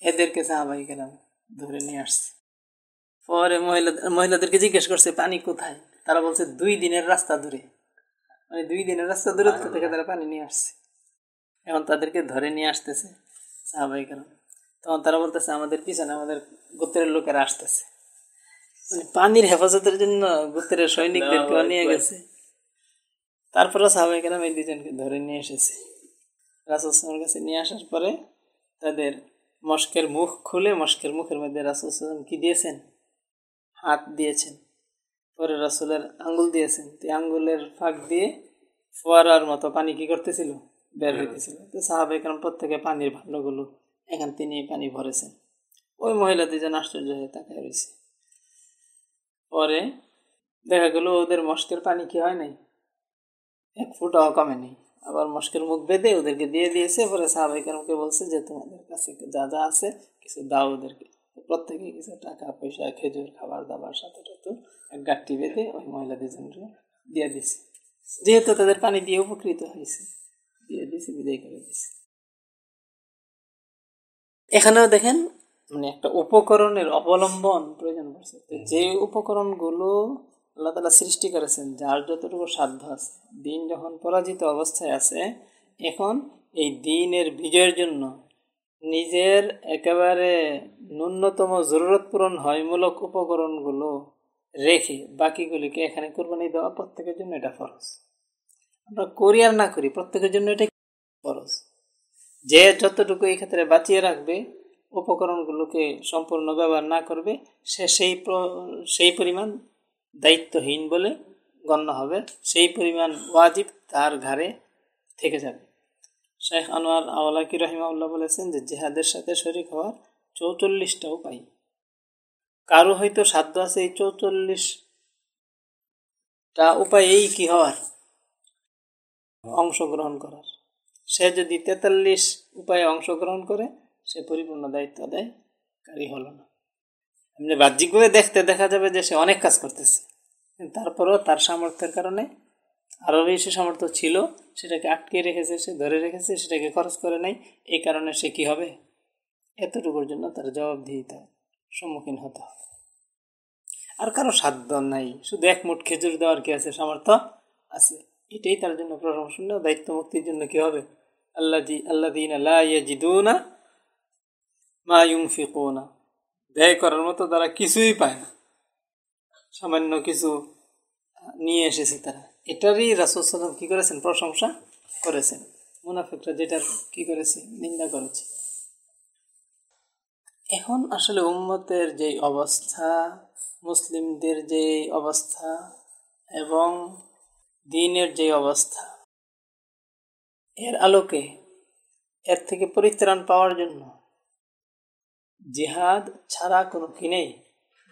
এদেরকে সাহাবাই গেলাম ধরে নিয়ে আসছে। পরে মহিলা মহিলাদেরকে জিজ্ঞেস করছে পানি কোথায়? তারা বলছে দুই দিনের রাস্তা দূরে। মানে দুই দিনের রাস্তা দূরত্ব থেকে তারা পানি নিয়ে আসছে। এখন তাদেরকে ধরে নিয়ে আসতেছে সাহাবাই কেন তখন তারা বলতেছে আমাদের পিছনে আমাদের গোত্রের লোকেরা আসতেছে। মানে পানির হেফাজতের জন্য গোত্রের সৈনিকদেরকে নিয়ে গেছে। তারপরে সাহাবাই কেন এই দুজনকে ধরে নিয়ে এসেছে। রাসুসলামের কাছে নিয়ে আসার পরে তাদের মস্কের মুখ খুলে মস্কের মুখের মধ্যে রাসুলাম কি দিয়েছেন? হাত দিয়েছেন। পরে রাসুলের আঙ্গুল দিয়েছেন। তো আঙ্গুলের ফাঁক দিয়ে ফোয়ারার মতো পানি কি করতেছিল? বের হইতেছিল। তো সাহাবাই কেন প্রত্যেকে পানির ভাণ্ডগুলো এখান তিনি পানি ভরেছেন। ওই মহিলা দুজন আশ্চর্য হয়ে তাকায় রয়েছে। পরে দেখা গেল ওদের মস্কের পানি কি হয় নাই? এক ফুট ফুটাও কমেনি আবার মস্কের মুখ বেঁধে ওদেরকে দিয়ে দিয়েছে, পরে সাহাবাইকারকে বলছে যে, তোমাদের কাছে যা যা আছে, কিছু দাও ওদেরকে। প্রত্যেকে কিছু টাকা, পয়সা, খেজুর, খাবার দাবার, সাথে সাথে এক গাঠটি বেঁধে ওই মহিলা দুজনকে দিয়ে দিছে যেহেতু তাদের পানি দিয়ে উপকৃত হয়েছে, দিয়ে দিয়েছে, বিদায় করে দিছে এখানেও দেখেন মানে একটা উপকরণের অবলম্বন প্রয়োজন পড়ছে। যে উপকরণগুলো আল্লাহ তালা সৃষ্টি করেছেন, যার যতটুকু সাধ্য আছে, দিন যখন পরাজিত অবস্থায় আছে, এখন এই দিনের বিজয়ের জন্য নিজের একেবারে ন্যূনতম জরুরত পূরণ হয়মূলক উপকরণগুলো রেখে বাকিগুলিকে এখানে কোরবানি দেওয়া প্রত্যেকের জন্য এটা ফরজ। আমরা করি আর না করি, প্রত্যেকের জন্য এটা যে যতটুকু এই ক্ষেত্রে বাঁচিয়ে রাখবে, উপকরণগুলোকে সম্পূর্ণ ব্যবহার না করবে, সে সেই সেই পরিমাণ দায়িত্বহীন বলে গণ্য হবে। সেই পরিমাণ ওয়াজিব তার ঘাড়ে থেকে যাবে। শেখ আনোয়ার আওয়ালাকি রহিমাউল্লাহ বলেছেন যে, জেহাদের সাথে শরিক হওয়ার চৌচল্লিশটা উপায় কারও হয়তো সাধ্য আছে এই চৌচল্লিশটা উপায়েই কি হওয়ার? অংশগ্রহণ করার। সে যদি তেতাল্লিশ উপায়ে অংশগ্রহণ করে, সে পরিপূর্ণ দায়িত্ব আদায়কারী হলো না। এমনি বাহ্যিকভাবে দেখতে দেখা যাবে যে সে অনেক কাজ করতেছে। তারপরেও তার সামর্থ্যের কারণে আরও বেশি সামর্থ্য ছিল, সেটাকে আটকে রেখেছে, সে ধরে রেখেছে, সেটাকে খরচ করে নাই। এই কারণে সে কি হবে? এতটুকুর জন্য তার জবাবদিহিতার সম্মুখীন হতে হবে। আর কারও সাধ্য নাই। শুধু এক মুঠ খেজুর দেওয়ার কি আছে? সামর্থ্য আছে। এটাই তার জন্য প্রশংসনীয় দায়িত্ব মুক্তির জন্য কি হবে? ব্যয় করার মতো তারা কিছুই পায় না। সামান্য কিছু নিয়ে এসেছে তারা। এটারই রাসুল সাল্লাম কী করেছেন? প্রশংসা করেছেন। মুনাফিকরা যেটার কি করেছে? নিন্দা করেছে। এখন আসলে উম্মতের যে অবস্থা, মুসলিমদের যে অবস্থা এবং দিনের যে অবস্থা এর আলোকে এর থেকে পরিত্রাণ পাওয়ার জন্য জিহাদ ছাড়া কোনো কি নেই,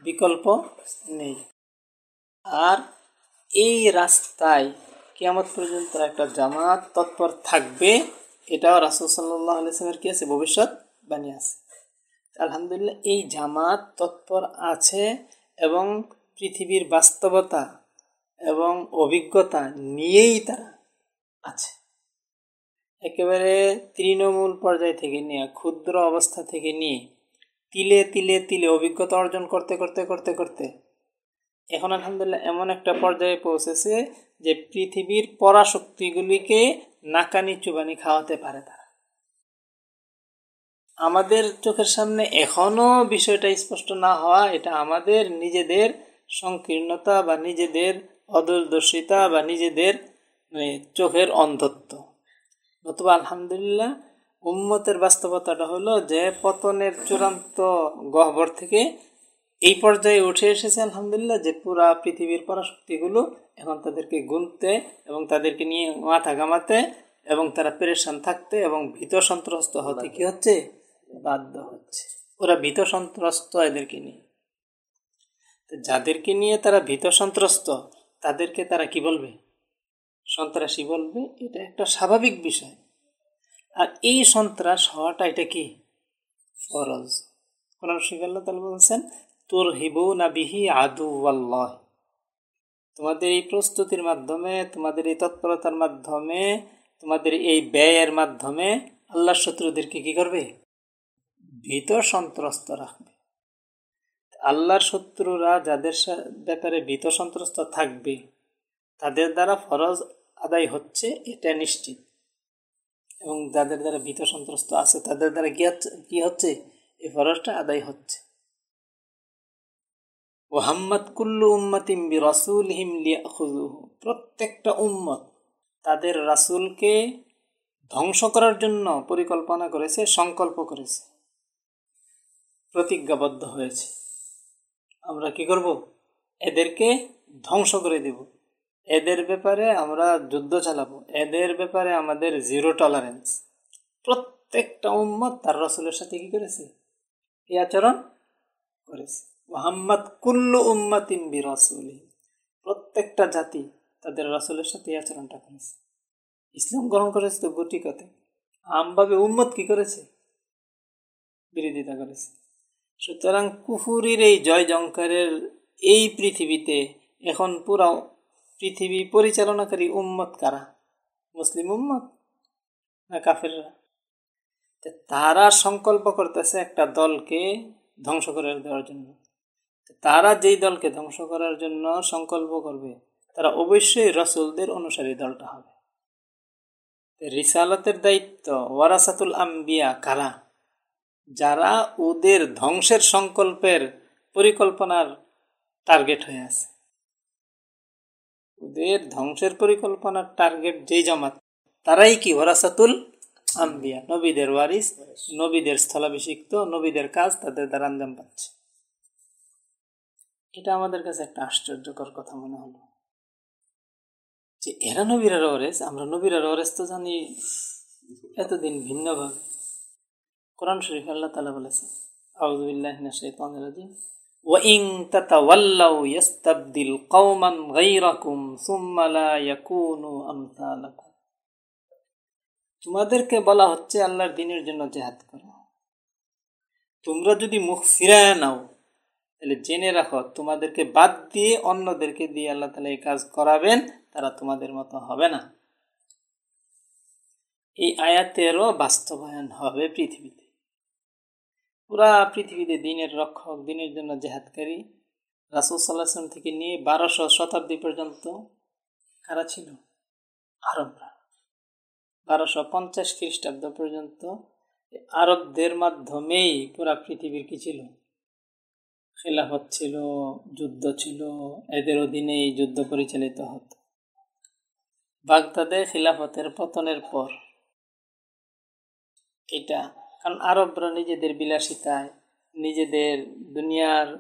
বিকল্প নেই। আর এই রাস্তায় কেমন পর্যন্ত একটা জামাত তৎপর থাকবে, এটাও রাসুল সাল্লাহ আলিয়াল্লামের কি আছে? ভবিষ্যৎ বানিয়ে আছে। আলহামদুলিল্লাহ, এই জামাত তৎপর আছে এবং পৃথিবীর বাস্তবতা এবং অভিজ্ঞতা নিয়েই তারা আছে। একেবারে তৃণমূল পর্যায় থেকে নিয়ে, ক্ষুদ্র অবস্থা থেকে নিয়ে, তিলে তিলে তিলে অভিজ্ঞতা অর্জন করতে করতে করতে করতে, এখন আলহামদুলিল্লাহ এমন একটা পর্যায়ে পৌঁছেছে যে পৃথিবীর পরাশক্তিগুলিকে নাকানি চুবানি খাওয়াতে পারে তারা। আমাদের চোখের সামনে এখনও বিষয়টা স্পষ্ট না হওয়া, এটা আমাদের নিজেদের সংকীর্ণতা বা নিজেদের অদূরদর্শিতা বা নিজেদের মানে চোখের অন্ধত্ব। নতুবা আলহামদুলিল্লাহ, উম্মতের বাস্তবতাটা হলো যে পতনের চূড়ান্ত গহ্বর থেকে এই পর্যায়ে উঠে এসেছে আলহামদুলিল্লাহ যে পুরা পৃথিবীর পরাশক্তিগুলো এখন তাদেরকে গুনতে এবং তাদেরকে নিয়ে মাথা গামাতে এবং তারা পেরেশান থাকতে এবং ভীত সন্ত্রস্ত হতে কি হচ্ছে? বাধ্য হচ্ছে। ওরা ভীত সন্ত্রস্ত এদেরকে নিয়ে। যাদেরকে নিয়ে তারা ভীত সন্ত্রস্ত, তাদেরকে তারা কি বলবে? সন্ত্রাসী বলবে, এটা একটা স্বাভাবিক বিষয়। আর এই সন্ত্রাস হওয়াটা এটা কি? ফরজ। কোরআন শিখ আল্লাহ বলছেন তোর হিবু না বিহি আদু আল্লাহ তোমাদের এই প্রস্তুতির মাধ্যমে, তোমাদের এই তৎপরতার মাধ্যমে, তোমাদের এই ব্যয়ের মাধ্যমে আল্লাহ শত্রুদেরকে কি করবে? ভীত সন্ত্রস্ত রাখবে। আল্লাহর শত্রুরা যাদের ব্যাপারে ভীত সন্ত্রস্ত থাকবে, তাদের দ্বারা ফরজ আদায় হচ্ছে, এটা নিশ্চিত। এবং যাদের দ্বারা ভীত সন্ত্রস্ত আছে, তাদের দ্বারা কি হচ্ছে এই ফরজটা আদায় হচ্ছে। ওহাম্মদ কুল্লু উম্মতিম বি রসুল হিম প্রত্যেকটা উম্মত তাদের রাসুলকে ধ্বংস করার জন্য পরিকল্পনা করেছে, সংকল্প করেছে, প্রতিজ্ঞাবদ্ধ হয়েছে। আমরা কি করব? এদেরকে ধ্বংস করে দেব। এদের ব্যাপারে আমরা যুদ্ধ চালাবো। এদের ব্যাপারে আমাদের জিরো টলারেন্স প্রত্যেকটা উম্মত তার রসুলের সাথে কি করেছে? এই আচরণ করেছে। মোহাম্মদ কুল্লু উম্মাতিন বি রসুলি প্রত্যেকটা জাতি তাদের রসুলের সাথে এই আচরণটা করেছে। ইসলাম গ্রহণ করেছে তো গুটি কথে। আমভাবে উম্মত কি করেছে? বিরোধিতা করেছে। সুতরাং কুফুরির এই জয় জঙ্কারের এই পৃথিবীতে এখন পুরা পৃথিবী পরিচালনাকারী উম্মত কারা? মুসলিম উম্মত না কাফেররা? তারা সংকল্প করতেছে একটা দলকে ধ্বংস করে দেওয়ার জন্য। তারা যেই দলকে ধ্বংস করার জন্য সংকল্প করবে, তারা অবশ্যই রসুলদের অনুসারী দলটা হবে। রিসালতের দায়িত্ব ওয়ারাসাতুল আম্বিয়া কারা? যারা ওদের ধ্বংসের সংকল্পের পরিকল্পনার টার্গেট হয়ে আছে। ওদের ধ্বংসের পরিকল্পনার টার্গেট যেই জামাত, তারাই কি? ওরাসাতুল আম্বিয়া। নবীদের ওয়ারিস, নবীদের স্থলাভিষিক্ত, নবীদের কাজ, তাদের দ্বারা আঞ্জাম পাচ্ছে। এটা আমাদের কাছে একটা আশ্চর্যকর কথা মনে হলো। যে এরা নবীরা রওরেস আমরা নবীরা রওরেস তো জানি এতদিন ভিন্নভাবে। কোরআন শরীফ আল্লাহ তালা বলেছে আউজুবিল্লাহ শাইতানির وإن تتولوا يستبدل قوما غيركم ثم لا يكونوا أمثالكم তোমাদেরকে বলা হচ্ছে আল্লাহর দিনের জন্য জেহাদ করো তোমরা যদি মুখ ফিরায় নাও তাহলে জেনে রাখো তোমাদেরকে বাদ দিয়ে অন্যদেরকে দিয়ে আল্লাহ তালা এই কাজ করাবেন তারা তোমাদের মতো হবে না এই আয়াতেরও বাস্তবায়ন হবে পৃথিবীতে পুরা পৃথিবীতে দিনের রক্ষক, দিনের জন্য জেহাদকারী রাসুল সাল্লাহাম থেকে নিয়ে বারোশো শতাব্দী পর্যন্ত কারা ছিল? আরবরা। বারোশো পঞ্চাশ খ্রিস্টাব্দ পর্যন্ত আরবদের মাধ্যমেই পুরা পৃথিবীর কি ছিল? খেলাফত ছিল, যুদ্ধ ছিল, এদের অধীনেই যুদ্ধ পরিচালিত হতো। বাগদাদে খিলাফতের পতনের পর এটা কারণ আরবরা নিজেদের বিলাসিতায়, নিজেদের দুনিয়ার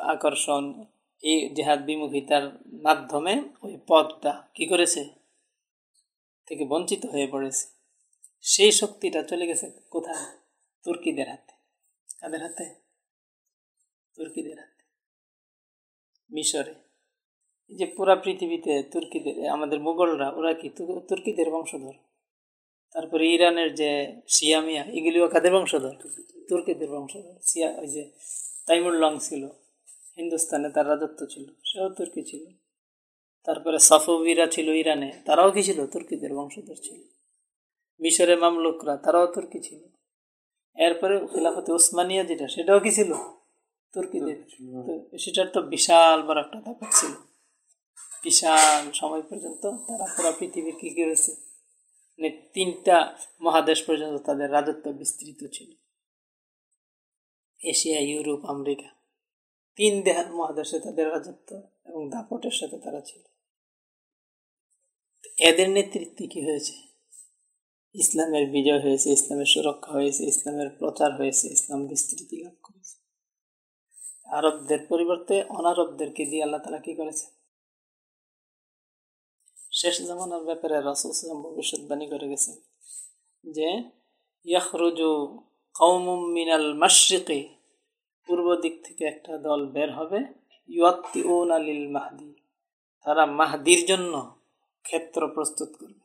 আকর্ষণ, এই জেহাদ বিমুখিতার মাধ্যমে ওই পদটা কি করেছে? থেকে বঞ্চিত হয়ে পড়েছে। সেই শক্তিটা চলে গেছে কোথায়? তুর্কিদের হাতে। কাদের হাতে? তুর্কিদের হাতে। মিশরে। যে পুরা পৃথিবীতে তুর্কিদের, আমাদের মুঘলরা, ওরা কি তুর্কিদের বংশধর? তারপরে ইরানের যে সিয়ামিয়া এগুলিও কাদের বংশধর তুর্কিদের বংশধর। সিয়া ওই যে তাইমুর লং ছিল হিন্দুস্তানে তার রাজত্ব ছিল সেও তুর্কি ছিল। তারপরে সাফবিরা ছিল ইরানে তারাও কি ছিল? তুর্কিদের বংশধর ছিল। মিশরে মামলুকরা তারাও তুর্কি ছিল। এরপরে খিলাফতে ওসমানিয়া যেটা সেটাও কি ছিল? তুর্কিদের। সেটার তো বিশাল বড় একটা ব্যাপার ছিল। বিশাল সময় পর্যন্ত তারা পুরো পৃথিবীর কি করেছে? মানে তিনটা মহাদেশ পর্যন্ত তাদের রাজত্ব বিস্তৃত ছিল। Asia, Europe, America. তিন দেহার মহাদেশে তাদের রাজত্ব এবং দাপটের সাথে তারা ছিল। এদের নেতৃত্বে কি হয়েছে? ইসলামের বিজয় হয়েছে, ইসলামের সুরক্ষা হয়েছে, ইসলামের প্রচার হয়েছে, ইসলাম বিস্তৃতি লাভ করেছে। আরবদের পরিবর্তে অনারবদেরকে দিয়ে আল্লাহ তারা কি করেছে শেষ জামানার ব্যাপারে রাসুলাম ভবিষ্যৎবাণী করে গেছেন যে ইয়াহরুজু কৌমুম মিনাল মাসরিকে পূর্ব দিক থেকে একটা দল বের হবে ইউয়াত্তি ওন আলিল মাহদি তারা মাহদির জন্য ক্ষেত্র প্রস্তুত করবে।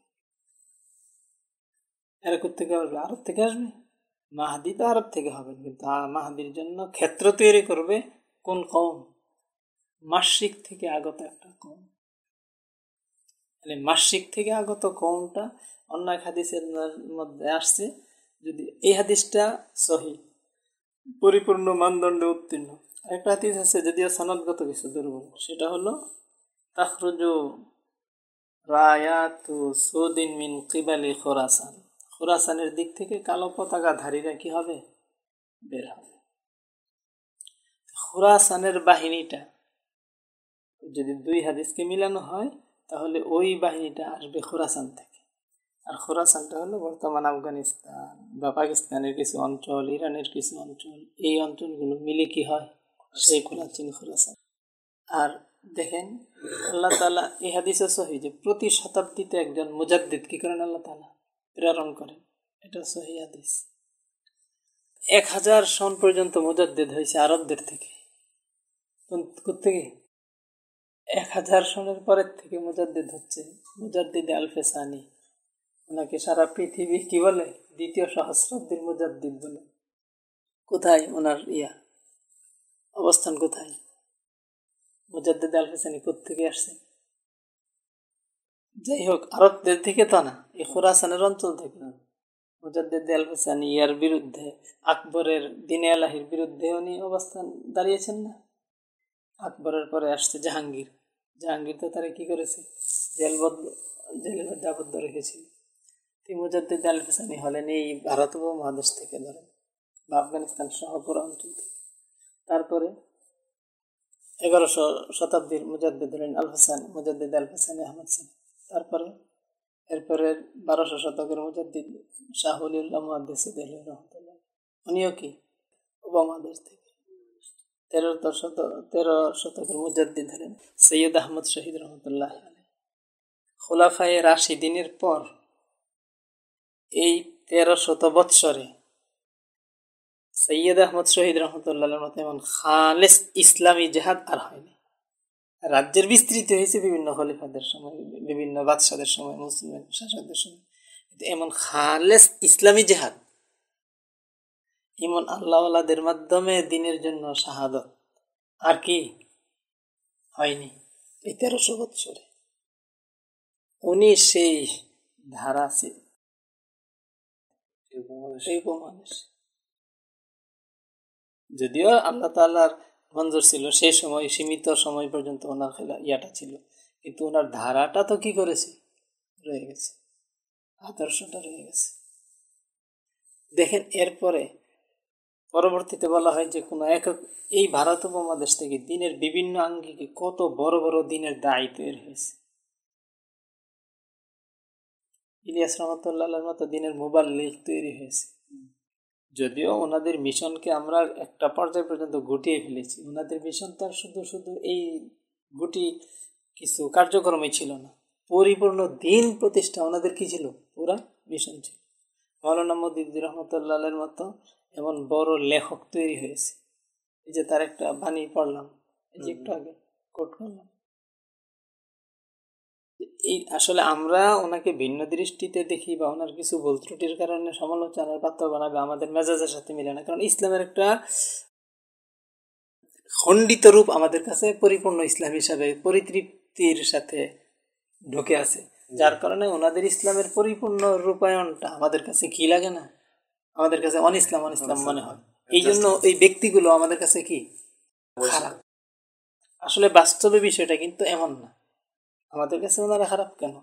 এরা থেকে আসবে? আরব থেকে আসবে? মাহাদি তো আরব থেকে হবে, কিন্তু মাহাদির জন্য ক্ষেত্র তৈরি করবে কোন কম মাসিক থেকে আগত একটা কম মানে মাসিক থেকে আগত কমটা অন্য এক হাদিসের মধ্যে আসছে যদি এই হাদিসটা সহি। পরিপূর্ণ মানদণ্ডে উত্তীর্ণ। একটা হাদিস আছে যদিও সনদগত কিছু দুর্বল। সেটা হলো তাহরুজু রায়াতু সুদিন মিন কিবালি খোরাসান। খোরাসানের দিক থেকে কালো পতাকা ধারীরা কি হবে? বের হবে। খোরাসানের বাহিনীটা যদি দুই হাদিসকে মিলানো হয় তাহলে ওই বাহিনীটা আসবে খোরাসান থেকে। আর খোরাসানটা হলো বর্তমান আফগানিস্তান বা পাকিস্তানের কিছু অঞ্চল, ইরানের কিছু অঞ্চল, এই অঞ্চলগুলো মিলে কি হয়? সেই খোলাচিন খোরাসান। আর দেখেন, আল্লাহ তালা এই হাদিসে সহি যে প্রতি শতাব্দীতে একজন মুজাদ্দিদ কি করেন আল্লাহ তালা প্রেরণ করেন। এটা সহি হাদিস। এক হাজার সন পর্যন্ত মুজাদ্দিদ হয়েছে আরবদের থেকে। থেকে এক হাজার সনের পরের থেকে মুজাদ্দিদ হচ্ছে। মুজাদ্দিদ আলফেসানি। ওনাকে সারা পৃথিবী কি বলে? দ্বিতীয় সহস্রাব্দীর মুজাদ্দিদ বলে। কোথায় ওনার ইয়া? অবস্থান কোথায়? মুজাদ্দিদ আলফেসানি কোথেকে আসছেন যাই হোক আরবদের থেকে তা না, এই খোরাসানের অঞ্চল থেকে না। মুজাদ্দিদ আলফেসানি ইয়ার বিরুদ্ধে, আকবরের দিনে আলাহির বিরুদ্ধে উনি অবস্থান দাঁড়িয়েছেন না। আকবরের পরে আসছে জাহাঙ্গীর। জাহাঙ্গীর তো তারা কি করেছে? জেলবদ্ধ জেলের মধ্যে আবদ্ধ রেখেছিল তিনি মুজাদ্দিদ আল হলেন এই ভারত উপমহাদেশ থেকে ধরেন, বা আফগানিস্তান সহ পুরো অঞ্চল থেকে তারপরে এগারোশো শতাব্দীর মুজাদ্দিদ হলেন আল হাসান, মুজাদ্দিদ আল হাসানি আহমদ সিং তারপরে এরপরে বারোশো শতকের মুজাদ্দিদ শাহুলিউল্লাহ মুহাদ্দিসিদ রহমতুল্লাহ। উনিও কি উপমহাদেশ থেকে তেরো শত তেরো শতকের মুজাদ্দিদ হলেন সৈয়দ আহমদ শহীদ রহমতুল্লাহ খোলাফায়ে রাশিদিনের পর এই তেরো শত বৎসরে সৈয়দ আহমদ শহীদ রহমতুল্লাহ মতো এমন খালেস ইসলামী জেহাদ আর হয়নি। রাজ্যের বিস্তৃত হয়েছে বিভিন্ন খলিফাদের সময়, বিভিন্ন বাদশাদের সময়, মুসলিম শাসকদের সময়। কিন্তু এমন খালেস ইসলামী জেহাদ এমন আল্লাহওয়ালাদের মাধ্যমে দিনের জন্য শাহাদত। আর কি? হয়নি। এই তেরোশো বৎসরে। উনি সেই ধারা যদিও আল্লাহ তাল্লাহার মঞ্জুর ছিল সেই সময় সীমিত সময় পর্যন্ত ওনার খেলা ইয়াটা ছিল। কিন্তু ওনার ধারাটা তো কি করেছে? রয়ে গেছে। আদর্শটা রয়ে গেছে। দেখেন এরপরে পরবর্তীতে বলা হয় যে কোনো একক এই ভারত উপমহাদেশ থেকে দিনের বিভিন্ন আঙ্গিকে কত বড় বড় দিনের দায়ী তৈরি হয়েছে। ইলিয়াস রহমতুল্লাহ মতো দিনের মোবাইল লিগ তৈরি হয়েছে। যদিও ওনাদের মিশনকে আমরা একটা পর্যায় পর্যন্ত গুটিয়ে ফেলেছি, ওনাদের মিশন তার শুধু শুধু এই গুটি কিছু কার্যক্রমে ছিল না, পরিপূর্ণ দিন প্রতিষ্ঠা ওনাদের কি ছিল? পুরা মিশন ছিল। মৌলানা মদিদুর রহমতুল্লাহের মতো এমন বড় লেখক তৈরি হয়েছে। এই যে তার একটা বাণী পড়লাম এই যে একটু আগে কোট করলাম। এই আসলে আমরা ওনাকে ভিন্ন দৃষ্টিতে দেখি বা ওনার কিছু ভুল ত্রুটির কারণে সমালোচনার পাত্র বানাবে আমাদের মেজাজের সাথে মিলে না। কারণ ইসলামের একটা খণ্ডিত রূপ আমাদের কাছে পরিপূর্ণ ইসলাম হিসাবে পরিতৃপ্তির সাথে ঢুকে আছে। যার কারণে ওনাদের ইসলামের পরিপূর্ণ রূপায়ণটা আমাদের কাছে কি লাগে না? আমাদের কাছে অন ইসলাম অন ইসলাম মনে হয়। এই জন্য এই ব্যক্তিগুলো আমাদের কাছে কি? খারাপ। আসলে বাস্তবে বিষয়টা কিন্তু এমন না। আমাদের কাছে ওনারা খারাপ কেন?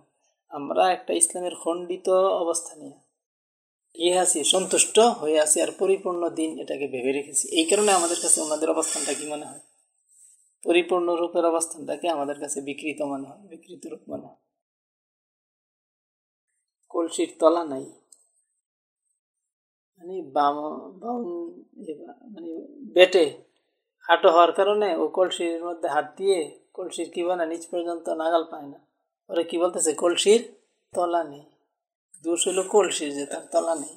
আমরা একটা ইসলামের খণ্ডিত অবস্থা নিয়ে ইয়ে আছি সন্তুষ্ট হয়ে আছি আর পরিপূর্ণ দিন এটাকে ভেবে রেখেছি। এই কারণে আমাদের কাছে ওনাদের অবস্থানটা কি মনে হয়? পরিপূর্ণ রূপের অবস্থানটাকে আমাদের কাছে বিকৃত মনে হয়? বিকৃত রূপ মনে হয়। কলসির তলা নাই। মানে বাম বাম মানে বেটে হাঁটো হওয়ার কারণে ও কলসির মধ্যে হাত দিয়ে কলসির কি বানা নিচ পর্যন্ত নাগাল পায় না। ওরা কি বলতেছে? কলসির তলা নেই। দোষ হলো কলসির যে তার তলা নেই।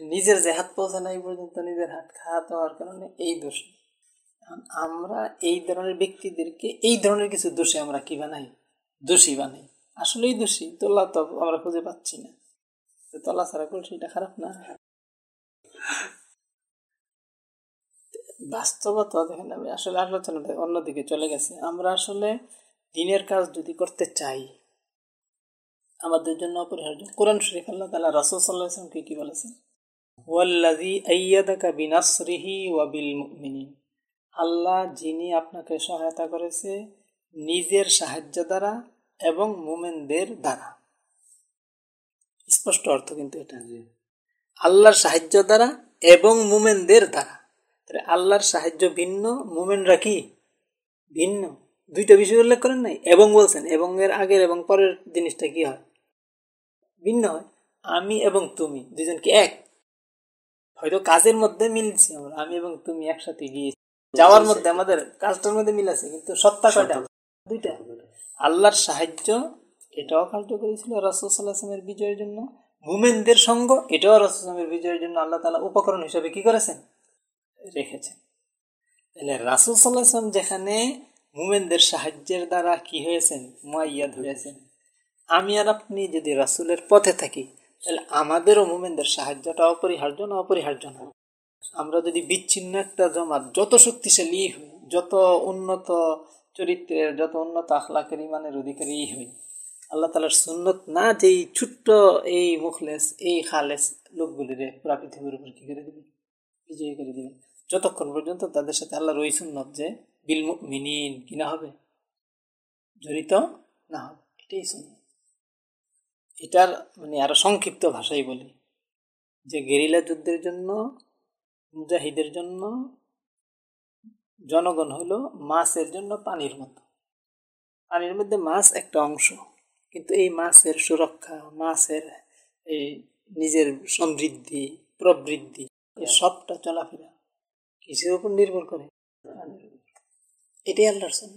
নিজের যে হাত পৌঁছে না এই পর্যন্ত নিজের হাত খাওয়াতে হওয়ার কারণে এই দোষ আমরা এই ধরনের ব্যক্তিদেরকে এই ধরনের কিছু দোষে আমরা কি বানাই? দোষী বানাই। আসলেই দোষী, তোলা তো আমরা খুঁজে পাচ্ছি না। তলা ছাড়া খারাপ না। বাস্তবতা দেখেন আমি আসলে অন্যদিকে চলে গেছে। আমরা আসলে দিনের কাজ যদি করতে চাই, আমাদের জন্য অপরিহার্য। কোরআন শরীফ আল্লাহ তালা রাসুল সাল্লাহামকে কি বলেছেন? ওয়াল্লাদি আইয়াদাকা বিনাসরিহি ওয়াবিল মুমিনিন আল্লাহ যিনি আপনাকে সহায়তা করেছে নিজের সাহায্য দ্বারা এবং মুমেনদের দ্বারা। স্পষ্ট অর্থ কিন্তু এটা আল্লাহর সাহায্য দ্বারা এবং মুমেনদের দ্বারা। আল্লাহর সাহায্য ভিন্ন মুমেনরা কি? ভিন্ন। দুইটা বিষয় উল্লেখ করেন নাই? এবং বলছেন এবং এর আগের এবং পরের জিনিসটা কি হয়? ভিন্ন হয়। আমি এবং তুমি দুজন কি এক? হয়তো কাজের মধ্যে মিলছি আমরা আমি এবং তুমি একসাথে গিয়েছি। যাওয়ার মধ্যে আমাদের কাজটার মধ্যে মিল আছে কিন্তু সত্তা কয়টা? দুইটা। আল্লাহর সাহায্য এটাও কার্যকরী ছিল রসুলামের বিজয়ের জন্য। মুমেনদের সঙ্গ, এটাও রসুলামের বিজয়ের জন্য আল্লাহ তালা উপকরণ হিসেবে কি করেছেন? রেখেছেন। তাহলে রাসুল সাল্লাহাম যেখানে মুমেনদের সাহায্যের দ্বারা কি হয়েছেন? মাইয়াদ হয়েছেন। আমি আর আপনি যদি রাসুলের পথে থাকি, তাহলে আমাদেরও মুমেনদের সাহায্যটা অপরিহার্য না অপরিহার্য না? আমরা যদি বিচ্ছিন্ন একটা জমাত, যত শক্তিশালী হই, যত উন্নত চরিত্রের, যত উন্নত আখলাকের ইমানের অধিকারী হই আল্লাহ তালার সুন্নত না যেই ছোট্ট এই মুখলেস, এই খালেস লোকগুলিরে পুরা পৃথিবীর উপর কি করে দেবে? বিজয়ী করে দেবে। যতক্ষণ পর্যন্ত তাদের সাথে আল্লাহর ওই সুন্নত যে বিল মিনিন কিনা হবে? জড়িত না হবে। এটাই সুন্নত। এটার মানে আরও সংক্ষিপ্ত ভাষাই বলি। যে গেরিলা যুদ্ধের জন্য, মুজাহিদের জন্য, জনগণ হলো মাছের জন্য পানির মতো। পানির মধ্যে মাছ একটা অংশ। কিন্তু এই মাছের সুরক্ষা মাছের এই নিজের সমৃদ্ধি প্রবৃদ্ধি এই সবটা চলাফেরা কিসের উপর নির্ভর করে? এটাই আল্লাহর জন্য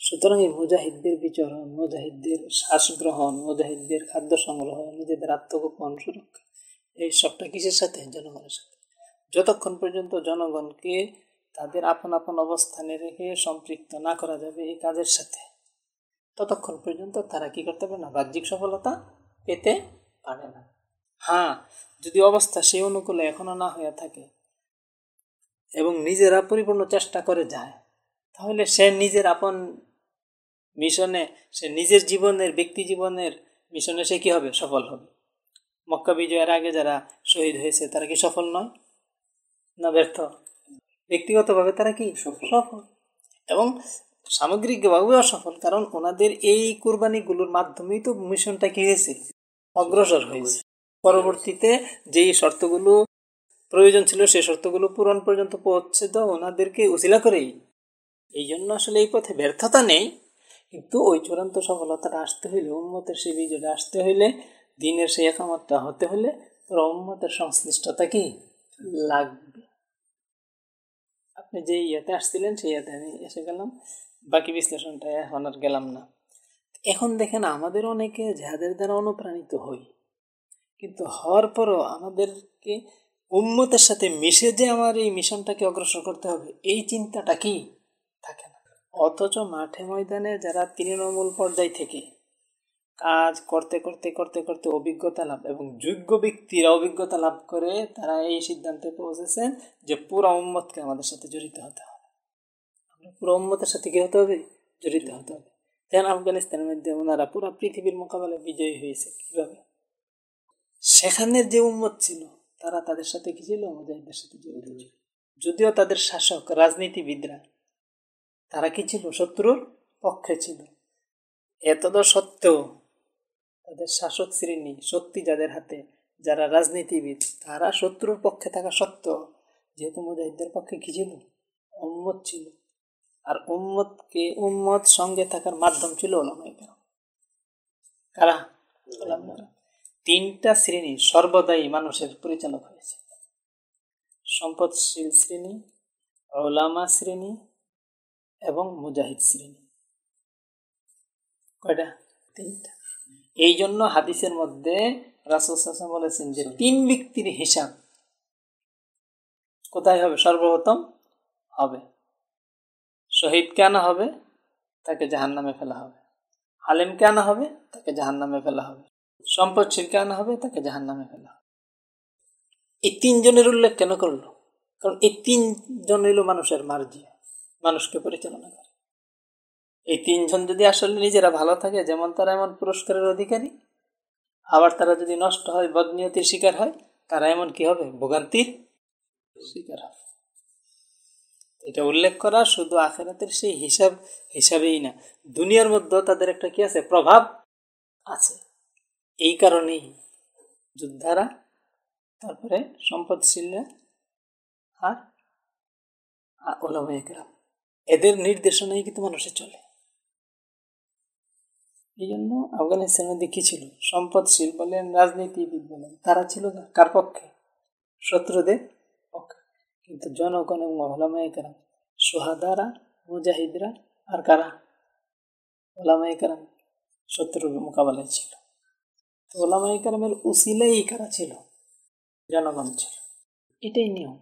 সুতরাং এই মুজাহিদদের বিচরণ মুজাহিদদের শ্বাস গ্রহণ মুজাহিদদের খাদ্য সংগ্রহ নিজেদের আত্মগোপন সুরক্ষা এই সবটা কিসের সাথে? জনগণের সাথে। যতক্ষণ পর্যন্ত জনগণকে তাদের আপন আপন অবস্থানে রেখে সম্পৃক্ত না করা যাবে এই কাজের সাথে ততক্ষণ পর্যন্ত তারা কি করতে পারে না? বাহ্যিক সফলতা পেতে পারে না। হ্যাঁ যদি অবস্থা সেই অনুকূলে এখনও না হয়ে থাকে এবং নিজেরা পরিপূর্ণ চেষ্টা করে যায়, তাহলে সে নিজের আপন মিশনে, সে নিজের জীবনের, ব্যক্তি জীবনের মিশনে সে কি হবে? সফল হবে। মক্কা বিজয়ের আগে যারা শহীদ হয়েছে, তারা কি সফল নয়? না ব্যর্থ? ব্যক্তিগতভাবে তারা কি সফল। এবং সামগ্রিকভাবেও অসফল, কারণ ওনাদের এই কোরবানিগুলোর মাধ্যমেই তো মিশনটা কি হয়েছে অগ্রসর হয়েছে। পরবর্তীতে যেই শর্তগুলো প্রয়োজন ছিল, সেই শর্তগুলো পূরণ পর্যন্ত পৌঁছে তো ওনাদেরকে উচিলা করেই। এই জন্য আসলে এই পথে ব্যর্থতা নেই, কিন্তু ওই চূড়ান্ত সফলতাটা আসতে হইলে উন্মতের সেই বিজয়টা আসতে হইলে, দিনের সেই একামতটা হতে হলে তোর উন্মতের সংশ্লিষ্টতা কি লাগবে? আপনি যে ইয়েতে আসছিলেন, সেই ইয়েতে আমি এসে গেলাম। বাকি বিশ্লেষণটা এখন আর গেলাম না। এখন দেখেন আমাদের অনেকে যাদের দ্বারা অনুপ্রাণিত হই, কিন্তু হওয়ার পরও আমাদেরকে উম্মতের সাথে মিশে যে আমার এই মিশনটাকে অগ্রসর করতে হবে, এই চিন্তাটা কি? থাকে না। অথচ মাঠে ময়দানে যারা তৃণমূল পর্যায় থেকে কাজ করতে করতে করতে করতে অভিজ্ঞতা লাভ এবং যোগ্য ব্যক্তিরা অভিজ্ঞতা লাভ করে, তারা এই সিদ্ধান্তে পৌঁছেছেন যে পুরো উম্মতকে আমাদের সাথে জড়িত হতে হবে। পুরো উম্মতের সাথে কি হতে হবে? জড়িত হতে হবে। যেন আফগানিস্তানের মধ্যে ওনারা পুরো পৃথিবীর মোকাবেলায় বিজয়ী হয়েছে কীভাবে? সেখানের যে উম্মত ছিল, তারা তাদের সাথে কি ছিল? মুজাহিদের সাথে জড়িত ছিল। যদিও তাদের শাসক, রাজনীতিবিদরা, তারা কি ছিল? শত্রুর পক্ষে ছিল। এতদ সত্ত্বেও তাদের শাসক শ্রেণি, শক্তি যাদের হাতে, যারা রাজনীতিবিদ, তারা শত্রুর পক্ষে থাকা সত্ত্বেও, যেহেতু মুজাহিদদের পক্ষে কি ছিল? উম্মত ছিল। আর উম্মতকে, উম্মত সঙ্গে থাকার মাধ্যম ছিল ওলামাইকার কারা? তিনটা শ্রেণি সর্বদাই মানুষের পরিচালক হয়েছে। সম্পদশীল শ্রেণি ওলামা শ্রেণি এবং মুজাহিদ শ্রেণি। কয়টা? তিনটা। এই জন্য হাদিসের মধ্যে রাসুল হাসান বলেছেন যে তিন ব্যক্তির হিসাব কোথায় হবে? সর্বপ্রথম হবে। শহীদ কেন হবে? তাকে জাহান নামে ফেলা হবে। আলেম কেন হবে? তাকে জাহান নামে ফেলা হবে। সম্পদশীল কেন হবে? তাকে জাহান নামে ফেলা হবে। এই তিনজনের উল্লেখ কেন করল? কারণ এই তিনজন হইল মানুষের মার্জি মানুষকে পরিচালনা করে। এই তিনজন যদি আসলে নিজেরা ভালো থাকে, যেমন তারা এমন পুরস্কারের অধিকারী, আবার তারা যদি নষ্ট হয়, বদনিয়তির শিকার হয়, তারা এমন কি হবে? ভোগান্তির শিকার হবে। এটা উল্লেখ করা শুধু আখেরাতের সেই হিসাব, হিসাবেই না। দুনিয়ার মধ্যেও তাদের একটা কি আছে? প্রভাব আছে। এই কারণেই যোদ্ধারা, তারপরে সম্পদশীলরা আর ওলামাইকরাম এদের নির্দেশনাই কিন্তু মানুষের চলে। এই জন্য আফগানিস্তানের মধ্যে ছিল? সম্পদশীল বলেন, রাজনীতিবিদ বলেন, তারা ছিল কার পক্ষে? শত্রুদের কিন্তু জনগণ এবং ওলামাইকরাম সোহাদারা, মুজাহিদরা আর কারা? ওলামাইকরাম শত্রুর মোকাবেলায় ছিল। তো ওলামাইকরামের উসিলাই কারা ছিল? জনগণ ছিল। এটাই নিয়ম।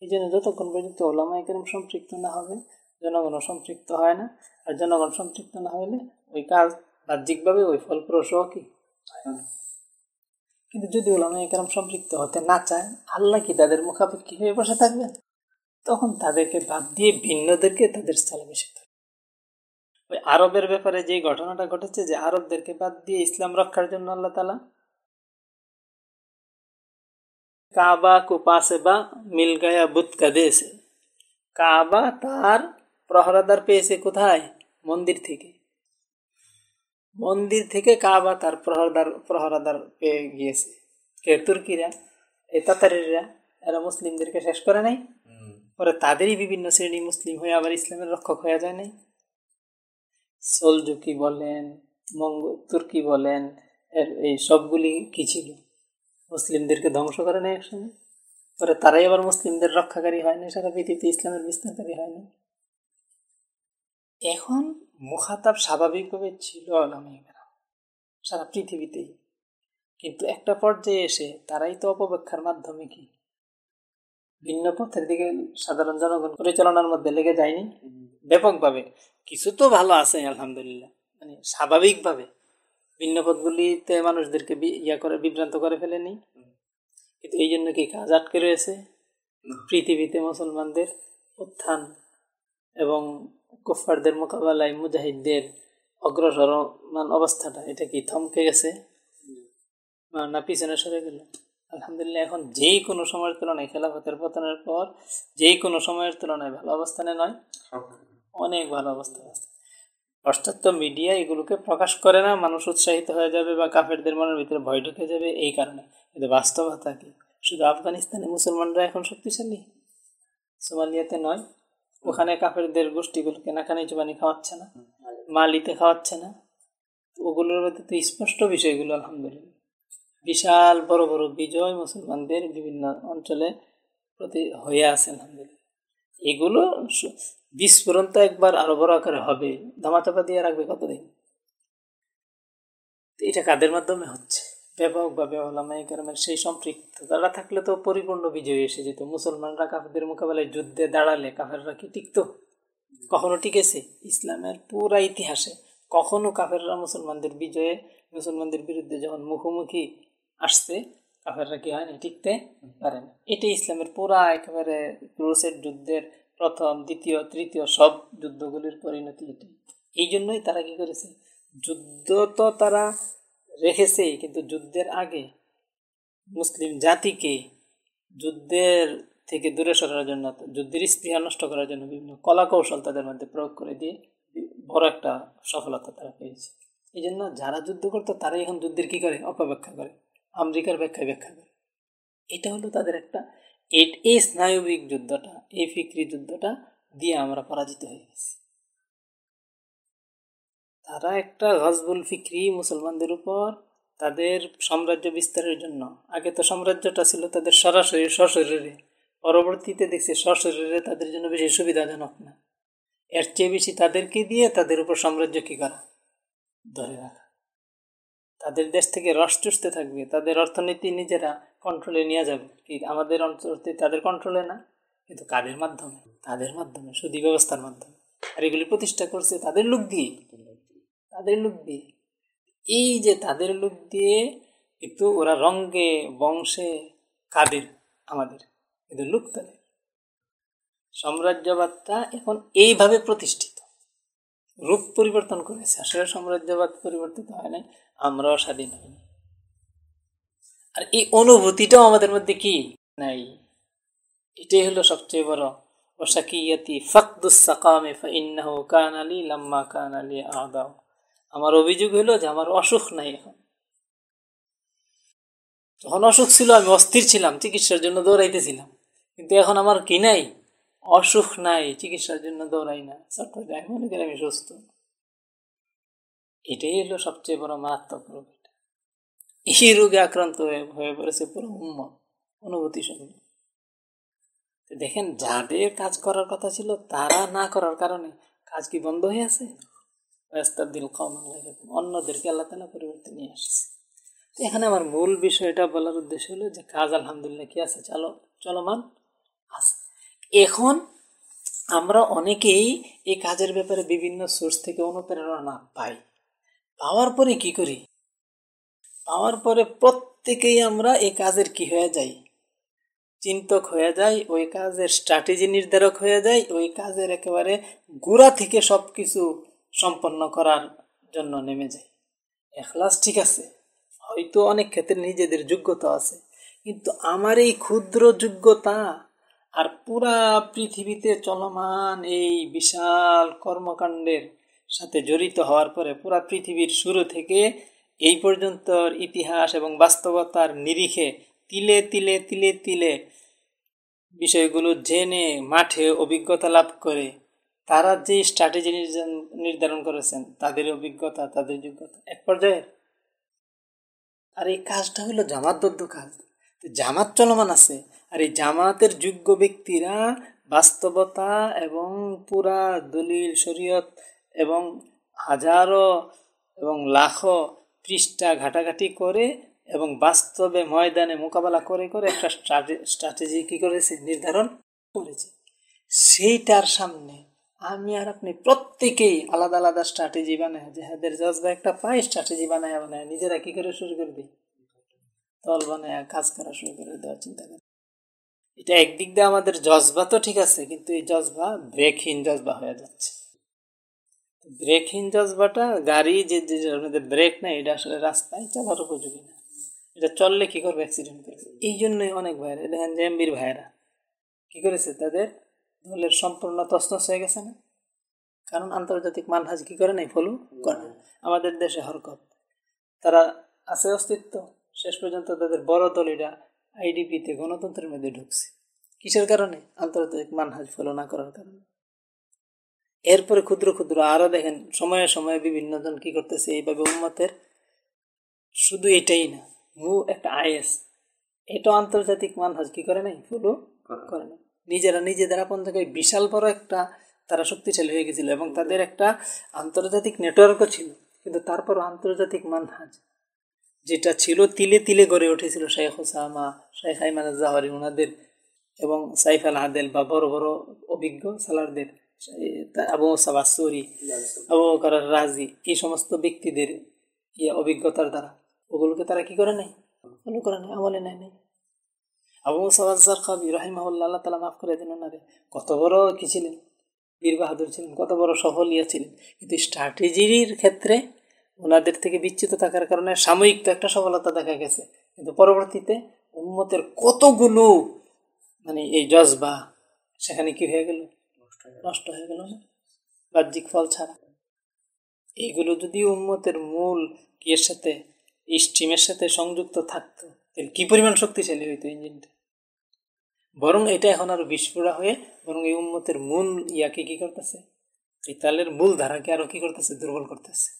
এই জন্য যতক্ষণ পর্যন্ত ওলামাইকরাম সম্পৃক্ত না হবে, জনগণও সম্পৃক্ত হয় না। আর জনগণ সম্পৃক্ত না হলে ওই কাজ বাহ্যিকভাবে ওই ফলপ্রসহ কি কিন্তু যদি ওলামা একরম সম্পৃক্ত হতে না চায়, আল্লাহ কি তাদের মুখাপেক্ষি হয়ে বসে থাকবেন তখন তাদেরকে বাদ দিয়ে ভিন্নদেরকে তাদের স্থলে থাকবে। ওই আরবের ব্যাপারে যে ঘটনাটা ঘটেছে, যে আরবদেরকে বাদ দিয়ে ইসলাম রক্ষার জন্য আল্লাহ তালা কাবা কুপাসে বা মিল গায়া বুত কাদেছে কাবা তার প্রহরাদার পেয়েছে কোথায়? মন্দির থেকে। মন্দির থেকে কাবা তার প্রহরদার প্রহরাদার পেয়ে গিয়েছে। কে? তুর্কিরা এই তাতারিরা এরা মুসলিমদেরকে শেষ করে নাই। পরে তাদেরই বিভিন্ন শ্রেণি মুসলিম হয়ে আবার ইসলামের রক্ষক হয়ে যায় নাই। সোলজুকি বলেন মঙ্গ তুর্কি বলেন এর এই সবগুলি কি ছিল? মুসলিমদেরকে ধ্বংস করে নেয় একসঙ্গে। পরে তারাই আবার মুসলিমদের রক্ষাকারী হয়নি সারা পৃথিবীতে ইসলামের বিস্তারকারী হয়নি। এখন মুখাতাব স্বাভাবিকভাবে ছিল আলামিকেরা সারা পৃথিবীতেই। কিন্তু একটা পর্যায়ে এসে তারাই তো অপব্যাখ্যার মাধ্যমে কি? ভিন্ন পথের দিকে সাধারণ জনগণ পরিচালনার মধ্যে লেগে যায়নি? ব্যাপকভাবে। কিছু তো ভালো আছে আলহামদুলিল্লাহ। মানে স্বাভাবিকভাবে। ভিন্ন পথগুলিতে মানুষদেরকে ইয়া করে বিভ্রান্ত করে ফেলেনি? কিন্তু এই জন্য কি কাজ আটকে রয়েছে? পৃথিবীতে মুসলমানদের উত্থান এবং কুফারদের মোকাবেলায় মুজাহিদদের অগ্রসরমান অবস্থাটা, এটা কি থমকে গেছে? না পিছনে সরে গেল? আলহামদুলিল্লাহ, এখন যেই কোনো সময়ের তুলনায় খেলাফতের পতনের পর যেই কোনো সময়ের তুলনায় ভালো অবস্থানে নয়। অনেক ভালো অবস্থা আছে। পাশ্চাত্য মিডিয়া এগুলোকে প্রকাশ করে না, মানুষ উৎসাহিত হয়ে যাবে বা কাফেরদের মনের ভিতরে ভয় ঢুকে যাবে এই কারণে। কিন্তু বাস্তবতা কি? শুধু আফগানিস্তানে মুসলমানরা এখন শক্তিশালী? সোমালিয়াতে নয়। ওখানে কাফেরদের গোষ্ঠীগুলো কেনাকানি চুবানি খাওয়াচ্ছে না, মালিতে খাওয়াচ্ছে না। ওগুলোর মধ্যে তো স্পষ্ট বিষয়গুলো, আলহামদুলিল্লাহ। বিশাল বড় বড় বিজয় মুসলমানদের বিভিন্ন অঞ্চলে প্রতি হয়ে আছে, আলহামদুলিল্লাহ। এগুলো বিস্ফোরণ তো একবার আরও বড় আকারে হবে। ধামাচাপা দিয়ে রাখবে কতদিন? এটা কাদের মাধ্যমে হচ্ছে? ব্যাপকভাবে ওলামাই কারণের সেই সম্পৃক্ত তারা থাকলে তো পরিপূর্ণ বিজয় এসে যেত। মুসলমানরা কাফেরদের মোকাবেলায় যুদ্ধে দাঁড়ালে কাফেররা কি টিকতো? কখনো টিকেছে? ইসলামের পুরা ইতিহাসে কখনো কাফেররা মুসলমানদের বিজয়ে, মুসলমানদের বিরুদ্ধে যখন মুখোমুখি আসছে, কাফেররা কি হয়নি, টিকতে পারে না এটি ইসলামের পুরা একেবারে ক্রুসের যুদ্ধের প্রথম, দ্বিতীয়, তৃতীয় সব যুদ্ধগুলির পরিণতি এটি এই জন্যই তারা কি করেছে? যুদ্ধ তো তারা রেখেছেই কিন্তু যুদ্ধের আগে মুসলিম জাতিকে যুদ্ধের থেকে দূরে সরানোর জন্য, যুদ্ধের স্পৃহা নষ্ট করার জন্য বিভিন্ন কলা কৌশল তাদের মধ্যে প্রয়োগ করে দিয়ে বড় একটা সফলতা তারা পেয়েছে। এই জন্য যারা যুদ্ধ করতো, তারাই এখন যুদ্ধের কী করে? অপব্যাখ্যা করে। আমেরিকার ব্যাখ্যায় ব্যাখ্যা করে। এটা হলো তাদের একটা এই স্নায়বিক যুদ্ধটা, এই ফিক্রি যুদ্ধটা দিয়ে আমরা পরাজিত হয়ে গেছি। তারা একটা গজবুল ফিক্রি মুসলমানদের উপর তাদের সাম্রাজ্য বিস্তারের জন্য। আগে তো সাম্রাজ্যটা ছিল তাদের সরাসরি সশরীরে। পরবর্তীতে দেখছি সশরীরে তাদের জন্য বেশি সুবিধাজনক না। এর চেয়ে বেশি তাদেরকে দিয়ে তাদের উপর সাম্রাজ্য কী করা? ধরে রাখা। তাদের দেশ থেকে রস চুষতে থাকবে। তাদের অর্থনীতি নিজেরা কন্ট্রোলে নিয়ে যাবে। কি আমাদের অর্থনীতি তাদের কন্ট্রোলে না? কিন্তু কাদের মাধ্যমে? তাদের মাধ্যমে সুদী ব্যবস্থার মাধ্যমে। আর এগুলি প্রতিষ্ঠা করছে তাদের লোক দিয়ে। তাদের লোক দিয়ে। এই যে তাদের লোক দিয়ে একটু ওরা রঙ্গে, বংশে কাদের আমাদের কিন্তু লোক তাদের। সাম্রাজ্যবাদটা এখন এইভাবে প্রতিষ্ঠিত। রূপ পরিবর্তন করেছে। আসলে সাম্রাজ্যবাদ পরিবর্তিত হয় নাই, আমরাও স্বাধীন হইনি আর এই অনুভূতিটাও আমাদের মধ্যে কি? নাই। এটাই হলো সবচেয়ে বড়। ওসাকিয়াতি ফকদুসাকামে ফাইন্নাহু কান আলী লাম্মা কান আলী আদাও আমার অভিযোগ হলো যে আমার অসুখ নাই এখন। যখন অসুখ ছিল, আমি অস্থির ছিলাম, চিকিৎসার জন্য দৌড়াইতেছিলাম। কিন্তু এখন আমার কি নাই? অসুখ নাই, চিকিৎসার জন্য দৌড়াই না। চট্টগ্রাম মনে করি আমি সুস্থ। এটাই হলো সবচেয়ে বড় মারাত্মক রোগ এটা। এই রোগে আক্রান্ত হয়ে হয়ে পড়েছে পুরো উম্ম অনুভূতি শূন্য দেখেন, যাদের কাজ করার কথা ছিল, তারা না করার কারণে কাজ কি বন্ধ হয়ে আছে? দিল, কম অন্যদেরকে আল্লাহ তালা পরিবর্তন নিয়ে আসছে। এখানে আমার মূল বিষয়টা বলার উদ্দেশ্য হলো যে, কাজ আলহামদুলিল্লাহ কি আছে? চলো, চলমান আছে। এখন আমরা অনেকেই এই কাজের ব্যাপারে বিভিন্ন সোর্স থেকে অনুপ্রেরণা পাই। পাওয়ার পরে কি করি? পাওয়ার পরে প্রত্যেকেই আমরা এই কাজের কি হয়ে যাই? চিন্তক হয়ে যায় ওই কাজের স্ট্র্যাটেজি নির্ধারক হয়ে যায় ওই কাজের একেবারে গোড়া থেকে সব কিছু সম্পন্ন করার জন্য নেমে যায়। এখলাস ঠিক আছে, হয়তো অনেক ক্ষেত্রে নিজেদের যোগ্যতা আছে, কিন্তু আমার এই ক্ষুদ্র যোগ্যতা আর পুরা পৃথিবীতে চলমান এই বিশাল কর্মকাণ্ডের সাথে জড়িত হওয়ার পরে পুরা পৃথিবীর শুরু থেকে এই পর্যন্ত ইতিহাস এবং বাস্তবতার নিরিখে তিলে তিলে তিলে তিলে বিষয়গুলো জেনে মাঠে অভিজ্ঞতা লাভ করে তারা যে স্ট্র্যাটেজি নির্ধারণ করেছেন, তাদের অভিজ্ঞতা, তাদের যোগ্যতা, এক পর্যায়ে আর এই কাজটা হলো জামাতবদ্ধ কাজ। জামাত চলমান আছে। আর এই জামাতের যোগ্য ব্যক্তিরা বাস্তবতা এবং পুরা দলিল, শরীয়ত এবং হাজারো এবং লাখো পৃষ্ঠা ঘাটাঘাটি করে এবং বাস্তবে ময়দানে মোকাবেলা করে করে একটা স্ট্র্যাটেজি কী করেছে? নির্ধারণ করেছে। সেইটার সামনে আমি আর আপনি প্রত্যেকেই আলাদা আলাদা স্ট্র্যাটেজি বানায় যাহাদের জজবা একটা পায় স্ট্র্যাটেজি বানায় বানায়। নিজেরা কি করে শুরু করে দিই দল বানায়, কাজ করা শুরু করে দেওয়ার চিন্তা করে। এটা একদিক দিয়ে আমাদের জজবা তো ঠিক আছে, কিন্তু এই জজবা ব্রেকহীন জজবা হয়ে যাচ্ছে। ব্রেকহীন জজবাটা গাড়ি যে আমাদের ব্রেক নেই এটা আসলে রাস্তায় চলার উপযোগী না। এটা চললে কি করবে? অ্যাক্সিডেন্ট করবে। এই জন্যই অনেক ভাইরা দেখেন যে এমবির ভাইরা কি করেছে? তাদের দলের সম্পূর্ণ তসনস হয়ে গেছে না? কারণ আন্তর্জাতিক মানহাজ কি করে নাই? ফলো করে আমাদের দেশে হরকত। তারা আছে অস্তিত্ব। শেষ পর্যন্ত তাদের বড় দল এটা আইডিপিতে গণতন্ত্রের মধ্যে ঢুকছে। কিসের কারণে? আন্তর্জাতিক মানহাজ ফলো না করার কারণে। এরপরে ক্ষুদ্র ক্ষুদ্র আরও দেখেন সময়ে সময়ে বিভিন্ন জন কি করতেছে? এইভাবে উন্মতের শুধু এটাই না মু একটা আইএস। এটা আন্তর্জাতিক মানহাজ কি করে নাই? ফলো করে নাই। নিজেরা নিজেদের আপন থেকে বিশাল বড় একটা তারা শক্তিশালী হয়ে গেছিল এবং তাদের একটা আন্তর্জাতিক নেটওয়ার্কও ছিল। কিন্তু তারপরও আন্তর্জাতিক মানহাজ, যেটা ছিল তিলে তিলে গড়ে উঠেছিল শেখ হোসামা শেখ হাইমান জাহরি ওনাদের এবং সাইফ আল আদেল বা বড় বড় অভিজ্ঞ সালারদের আবু মুসাবাসরি আবু বকর রাজি এই সমস্ত ব্যক্তিদের ইয়ে অভিজ্ঞতার দ্বারা। ওগুলোকে তারা কি করে নাই? ফলো করে নাই, আমলে নেয় নাই। আবু মুসাবাজার খাবি রহিমাহুল্লাহ, আল্লাহ তালা মাফ করে দিন ওনারে। কত বড় কি ছিলেন? বীর বাহাদুর ছিলেন, কত বড় সফল ইয়া ছিলেন। কিন্তু স্ট্র্যাটেজির ক্ষেত্রে ওনাদের থেকে বিচ্যুত থাকার কারণে সাময়িক তো একটা সফলতা দেখা গেছে। কিন্তু পরবর্তীতে উন্মতের কতগুলো মানে এই জজবা, সেখানে কি হয়ে গেল? নষ্ট হয়ে গেল বাহ্যিক ফল ছাড়া। এইগুলো যদি উন্মতের মূল কিয়ের সাথে, স্টিমের সাথে সংযুক্ত থাকতো কি পরিমাণ শক্তিশালী হইতো ইঞ্জিনটা বরং এটা এখন আরও বিস্ফোরা হয়ে বরং এই উন্মতের মূল ইয়াকে কি করতেছে? এই তালের মূল ধারাকে আরও কি করতেছে? দুর্বল করতেছে।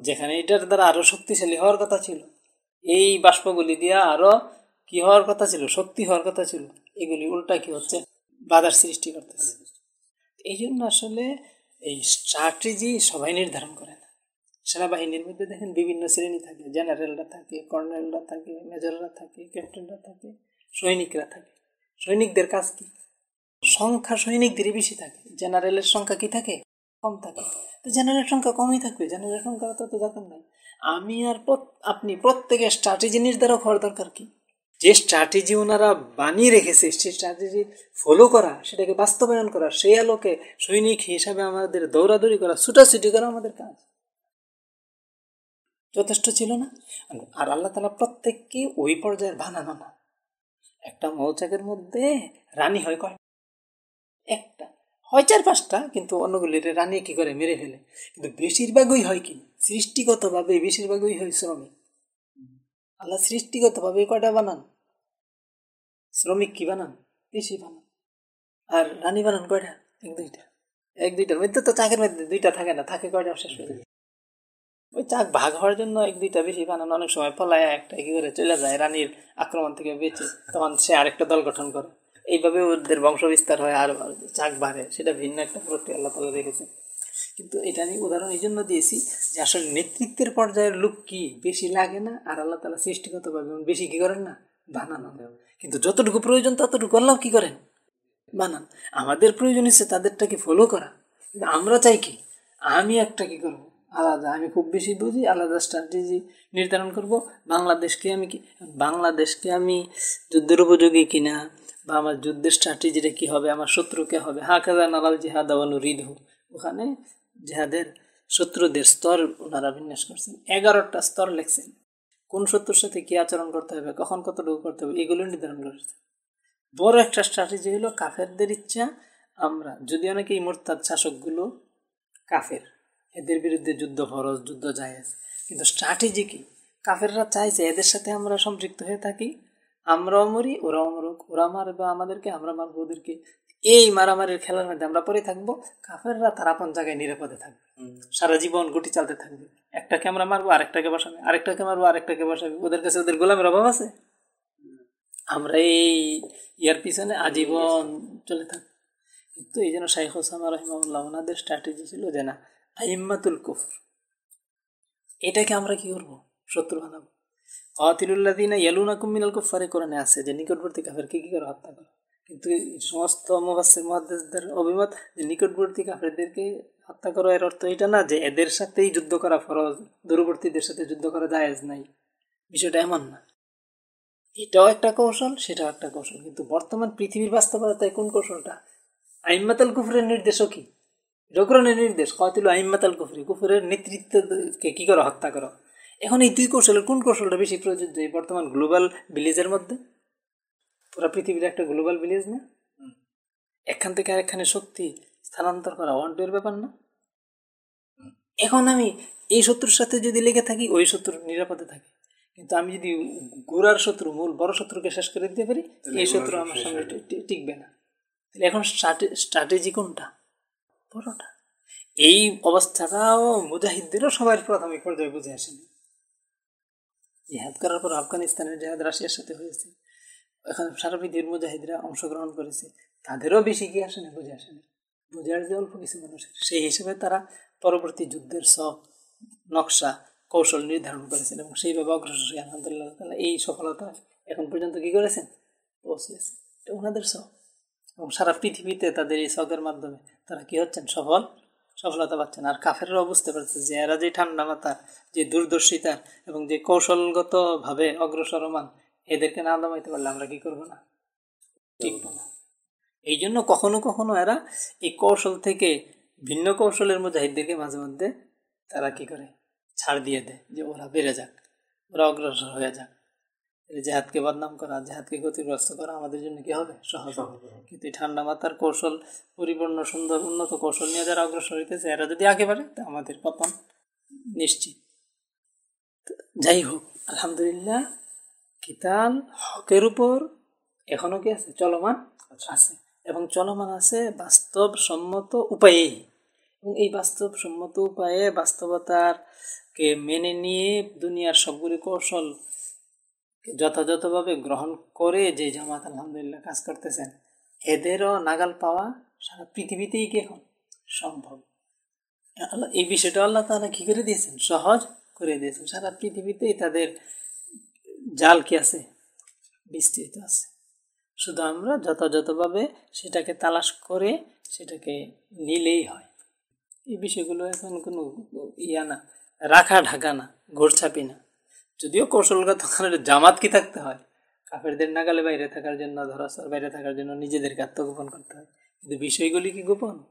যেখানে এটার দ্বারা আরও শক্তিশালী হওয়ার কথা ছিল। এই বাষ্পগুলি দিয়া আরও কি হওয়ার কথা ছিল? শক্তি হওয়ার কথা ছিল। এগুলি উল্টা কি হচ্ছে? বাধার সৃষ্টি করতেছে। এই জন্য আসলে এই স্ট্র্যাটেজি সবাই নির্ধারণ করে না। সেনাবাহিনীর মধ্যে দেখেন বিভিন্ন শ্রেণি থাকে। জেনারেলরা থাকে কর্নেলরা থাকে মেজররা থাকে ক্যাপ্টেনরা থাকে সৈনিকরা থাকে। সৈনিকদের কাজ কি? সংখ্যা সৈনিকদেরই বেশি থাকে। জেনারেলের সংখ্যা কি থাকে? কম থাকে। তো জেনারেল সংখ্যা কমই থাকবে। জেনারেল সংখ্যা তো দরকার নাই। আমি আর আপনি প্রত্যেকের স্ট্র্যাটেজি নির্ধারক হওয়ার দরকার কি? যে স্ট্র্যাটেজি ওনারা বানিয়ে রেখেছে সেই স্ট্র্যাটেজি ফলো করা, সেটাকে বাস্তবায়ন করা, সেই আলোকে সৈনিক হিসাবে আমাদের দৌড়াদৌড়ি করা, ছুটাছুটি করা আমাদের কাজ। যথেষ্ট ছিল না? আর আল্লাহ তালা প্রত্যেককে ওই পর্যায়ের বানানো না। একটা মৌচাকের মধ্যে রানী হয় কয়? একটা। হয় চার পাঁচটা, কিন্তু অন্যগুলির রানী কি করে মেরে ফেলে? কিন্তু বেশিরভাগই হয় কি? সৃষ্টিগতভাবে বেশিরভাগই হয় শ্রমিক। আল্লাহ সৃষ্টিগতভাবে কয়টা বানান? শ্রমিক কি বানান? বেশি বানান। আর রানী বানান কয়টা? এক, দুইটা। এক, দুইটার মধ্যে তো চাকের মধ্যে দুইটা থাকে না, থাকে কয়টা? শেষ হয়ে ওই চাক ভাগ হওয়ার জন্য এক দুইটা বেশি বানানো অনেক সময় পলায় একটা কি করে চলে যায় রানীর আক্রমণ থেকে বেঁচে, তখন সে আরেকটা দল গঠন করে। এইভাবে ওদের বংশ বিস্তার হয় আর চাক বাড়ে, সেটা ভিন্ন একটা প্রক্রিয়া, আল্লাহ তালা রেখেছে। কিন্তু এটা আমি উদাহরণ এই জন্য দিয়েছি যে আসলে নেতৃত্বের পর্যায়ের লোক কি বেশি লাগে না আর আল্লাহ তালা সৃষ্টিগতভাবে বেশি কি করেন না? বানানো কিন্তু যতটুকু প্রয়োজন ততটুকু আল্লাহ কি করেন? বানান। আমাদের প্রয়োজন হচ্ছে তাদেরটাকে ফলো করা। আমরা চাই কি? আমি একটা কি করব? আলাদা। আমি খুব বেশি বুঝি, আলাদা স্ট্র্যাটেজি নির্ধারণ করব। বাংলাদেশকে আমি বাংলাদেশকে আমি যুদ্ধের উপযোগী কিনা বা আমার যুদ্ধের স্ট্র্যাটেজিটা কী হবে, আমার শত্রুকে হবে? হাকাজা নালাল জিহাদ আওয়ানু রিদহু ওখানে জেহাদের শত্রুদের স্তর ওনারা বিন্যাস করছেন। এগারোটা স্তর লেখছেন। কোন শত্রুর সাথে কী আচরণ করতে হবে, কখন কতটুকু করতে হবে, এগুলো নির্ধারণ করেছে বড় একটা স্ট্র্যাটেজি হলো কাফেরদের ইচ্ছা, আমরা যদি অনেকে এই মোরতাদ শাসকগুলো কাফের এদের বিরুদ্ধে যুদ্ধ ফরজ যুদ্ধ জায়েজ। কিন্তু স্ট্র্যাটেজি কি? কাফেররা চাইছে এদের সাথে আমরা সম্পৃক্ত হয়ে থাকি। আমরাও মরি ওরাও মরুক। ওরা মারবে আমাদেরকে আমরা মারবো ওদেরকে। এই মারামারির খেলার মধ্যে আমরা পরে থাকব। কাফেররা তার আপন জায়গায় নিরাপদে থাকবে। সারা জীবন গুটি চালতে থাকবে। একটাকে আমরা মারবো আরেকটাকে বসাবে। আরেকটাকে মারবো আরেকটাকে বসাবে। ওদের কাছে ওদের গোলামের অভাব আছে? আমরা এই ইয়ার পিছনে আজীবন চলে থাকব। কিন্তু এই জন্য শাইখ হোসামা রহিমাউল্লাহ ওনাদের স্ট্র্যাটেজি ছিল যে না আইম্মাতুল কুফর। এটাকে আমরা কি করব? শত্রু বানাবো। কাতিলুল্লাদিনা ইয়ালুনা কুমিনাল কুফারে কোরআনে আছে যে নিকটবর্তী কাফেরকে কি করে হত্যা করে? কিন্তু সমস্ত মুবাসির মহাদেশদের অভিমত যে নিকটবর্তী কাফেরদেরকে হত্যা করা এর অর্থ এটা না যে এদের সাথেই যুদ্ধ করা ফরজ, দূরবর্তীদের সাথে যুদ্ধ করা জায়েজ নাই। বিষয়টা এমন না। এটাও একটা কৌশল, সেটাও একটা কৌশল। কিন্তু বর্তমান পৃথিবীর বাস্তবতায় কোন কৌশলটা? আইম্মাতাল কুফরের নির্দেশও কি? রঘুরণের নির্দেশ কতিল আইম্মাতাল কুফরি কুফুরের নেতৃত্বকে কী করো? হত্যা করো। এখন এই দুই কৌশলের কোন কৌশলটা বেশি প্রযোজ্য এই বর্তমান গ্লোবাল ভিলেজের মধ্যে? পুরা পৃথিবীর একটা গ্লোবাল ভিলেজ না? এখান থেকে আরেকখানে শক্তি স্থানান্তর করা ওয়ান টু এর ব্যাপার না? এখন আমি এই শত্রুর সাথে যদি লেগে থাকি ওই শত্রুর নিরাপদে থাকি। কিন্তু আমি যদি গোড়ার শত্রু মূল বড় শত্রুকে শেষ করে দিতে পারি এই শত্রু আমার সামনে টিকবে না। তাহলে এখন স্ট্র্যাটেজি কোনটা? বড়টা এই অবস্থাটাও মুজাহিদদেরও সবার প্রাথমিক পর্যায়ে বুঝে আসেনি। জিহাদ করার পর আফগানিস্তানের জেহাদ রাশিয়ার সাথে হয়েছে। এখানে সারা পৃথিবীর মুজাহিদরা অংশগ্রহণ করেছে। তাদেরও বেশি কি আসেনি বুঝে আসেনি। বুঝে আসবে অল্প কিছু মানুষের। সেই হিসেবে তারা পরবর্তী যুদ্ধের সব নকশা, কৌশল নির্ধারণ করেছেন এবং সেইভাবে অগ্রসর আলহামদুলিল্লাহ এই সফলতা এখন পর্যন্ত কি করেছেন? পৌঁছেছে। ওনাদের সব এবং সারা পৃথিবীতে তাদের এই শখের মাধ্যমে তারা কি হচ্ছেন? সফল? সফলতা পাচ্ছেন। আর কাফেররাও বুঝতে পারছে যে এরা যে ঠান্ডা মাথা যে দূরদর্শিতা এবং যে কৌশলগতভাবে অগ্রসরমান এদেরকে না দমাইতে পারলে আমরা কি করব না? ঠিক না। এই জন্য কখনো কখনো এরা এই কৌশল থেকে ভিন্ন কৌশলের মুজাহিদদেরকে মাঝে মধ্যে তারা কি করে? ছাড় দিয়ে দেয় যে ওরা বেড়ে যাক, ওরা অগ্রসর হয়ে যাক। জেহাদকে বদনাম করা জেহাদকে ক্ষতিগ্রস্ত করা আমাদের জন্য কি হবে? সহজ হবে। কিন্তু ঠান্ডা মাথার কৌশল পরিপূর্ণ সুন্দর উন্নত কৌশল নিয়ে যারা অগ্রসর হইতেছে এরা যদি আগে পারে তা আমাদের পতন নিশ্চিত। যাই হোক আলহামদুলিল্লাহ কিতাল হকের উপর এখনও কি আছে? চলমান আছে। এবং চলমান আছে বাস্তব সম্মত উপায়ে। এবং এই বাস্তব সম্মত উপায়ে বাস্তবতার কে মেনে নিয়ে দুনিয়ার সবগুলি কৌশল যথাযথভাবে গ্রহণ করে যে জামাত আলহামদুলিল্লাহ কাজ করতেছেন, এদেরও নাগাল পাওয়া সারা পৃথিবীতেই কি এখন সম্ভব? আল্লাহ, এই বিষয়টা আল্লাহ তারা কী করে দিয়েছেন? সহজ করে দিয়েছেন। সারা পৃথিবীতেই তাদের জাল কি আছে? বিস্তৃত আছে। শুধু আমরা যথাযথভাবে সেটাকে তালাশ করে সেটাকে নিলেই হয়। এই বিষয়গুলো এখন কোনো ইয়া না, রাখা ঢাকা না, ঘোরছাপি না। যদিও কৌশলগত কারণে জামাত কি থাকতে হয়? কাফেরদের নাগালে বাইরে থাকার জন্য ধরাসর বাইরে থাকার জন্য নিজেদেরকে আত্মগোপন করতে হয়। কিন্তু বিষয়গুলি কি গোপন?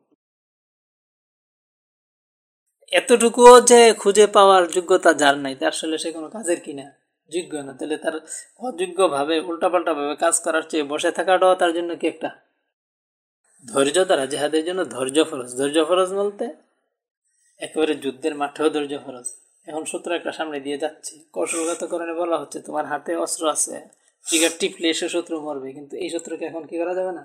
এতটুকুও যে খুঁজে পাওয়ার যোগ্যতা যার নাই, তার আসলে সে কোনো কাজের কিনা? যোগ্য না। তাহলে তার অযোগ্যভাবে, উল্টাপাল্টাভাবে কাজ করার চেয়ে বসে থাকাটাও তার জন্য কি একটা? ধৈর্য দ্বারা, জেহাদের জন্য ধৈর্য ফরজ। ধৈর্য ফরজ বলতে একেবারে যুদ্ধের মাঠেও ধৈর্য ফরজ। এখন শত্রু একটা সামনে দিয়ে যাচ্ছে। কৌশলগত কারণে বলা হচ্ছে তোমার হাতে অস্ত্র আছে। ট্রিগার টিপলে এসে শত্রু মরবে। কিন্তু এই শত্রুকে এখন কি করা যাবে না?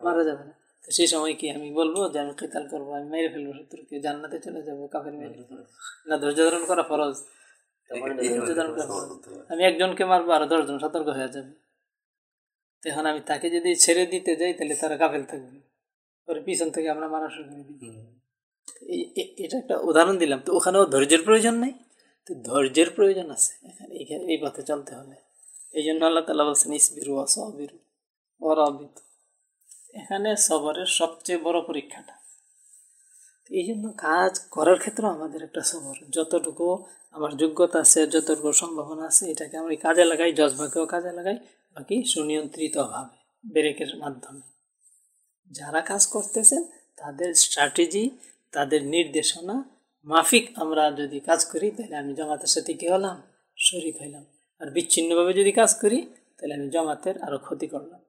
মারা যাবে না। তো সেই সময় কি আমি বলব যে আমি কেতাল করব আমি মেরে ফেলব শত্রুকে। জান্নাতে চলে যাব কাফের মেরে না ধৈর্য ধারণ করা ফরজ। আমি একজনকে মারবো আরও দশজন সতর্ক হয়ে যাবে। এখন আমি তাকে যদি ছেড়ে দিতে যাই তাহলে তারা কাফেল থাকবে। পরে পিছন থেকে আমরা মারা শুরু করে দিই। এটা একটা উদাহরণ দিলাম। তো ওখানেও ধৈর্যের প্রয়োজন নেই। তো ধৈর্যের প্রয়োজন আছে। এখানে এই পথে চলতে হলে এই জন্য আল্লাহ তালা বলছেন, ইসবিরু অসবিরু অরবিত এখানে সবরের সবচেয়ে বড় পরীক্ষাটা। এই জন্য কাজ করার ক্ষেত্রে আমাদের একটা সবর। যতটুকু আমার যোগ্যতা আছে, যতটুকু সম্ভাবনা আছে, এটাকে আমি কাজে লাগাই জজবাকেও কাজে লাগাই, বাকি সুনিয়ন্ত্রিতভাবে ব্রেকের মাধ্যমে। যারা কাজ করতেছেন, তাদের স্ট্র্যাটেজি, তাদের নির্দেশনা মাফিক, আমরা যদি কাজ করি, তাহলে আমি জমাতের সাথে কী হলাম? শরিক হইলাম। আর বিচ্ছিন্নভাবে যদি কাজ করি, তাহলে আমি জমাতের আরও ক্ষতি করলাম।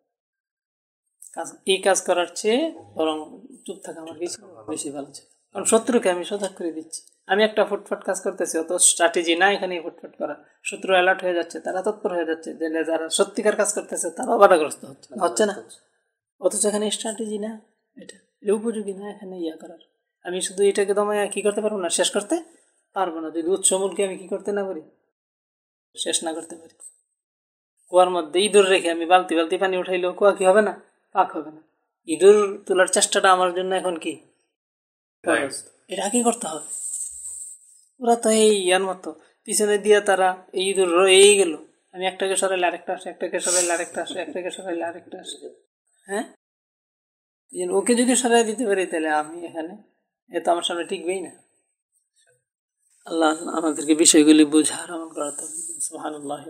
কাজ, এই কাজ করার চেয়ে বরং চুপ থাকা আমার কিছু বেশি ভালো ছিল। কারণ শত্রুকে আমি সজাগ করে দিচ্ছি। আমি একটা ফুটফাট কাজ করতেছি, অত স্ট্র্যাটেজি না এখানে ফুটফাট করা। শত্রু অ্যালার্ট হয়ে যাচ্ছে, তারা তৎপর হয়ে যাচ্ছে। যে যারা সত্যিকার কাজ করতেছে, তারাও বাধাগ্রস্ত হচ্ছে। হচ্ছে না? অথচ এখানে স্ট্র্যাটেজি না, এটা। এটা উপযোগী না, এখানে ইয়া করার। আমি শুধু এটাকে দমায় কি করতে পারব না শেষ করতে পারব না। যদি উৎসমূলকে আমি কি করতে না পারি? শেষ না করতে পারি। কুয়ার মধ্যে ইঁদুর রেখে আমি বালতি বালতি পানি উঠাইলেও কুয়া কি হবে না? পাক হবে না। ইঁদুর তোলার চেষ্টাটা আমার জন্য এখন কি? এটা কি করতে হবে? ওরা তো এই ইয়ার মতো পিছনে দিয়ে তারা এই ইঁদুর রয়েই গেল। আমি একটাকে সরাইলে আরেকটা আসে একটাকে সরাইলে আরেকটা আসে একটাকে সরাইলে আরেকটা আসে। হ্যাঁ? ওকে যদি সরাই দিতে পারি তাহলে আমি এখানে এ তো আমার সামনে টিকবেই না। আল্লাহ আমাদেরকে বিষয়গুলি বুঝার আমল করা তো সুহান আল্লাহ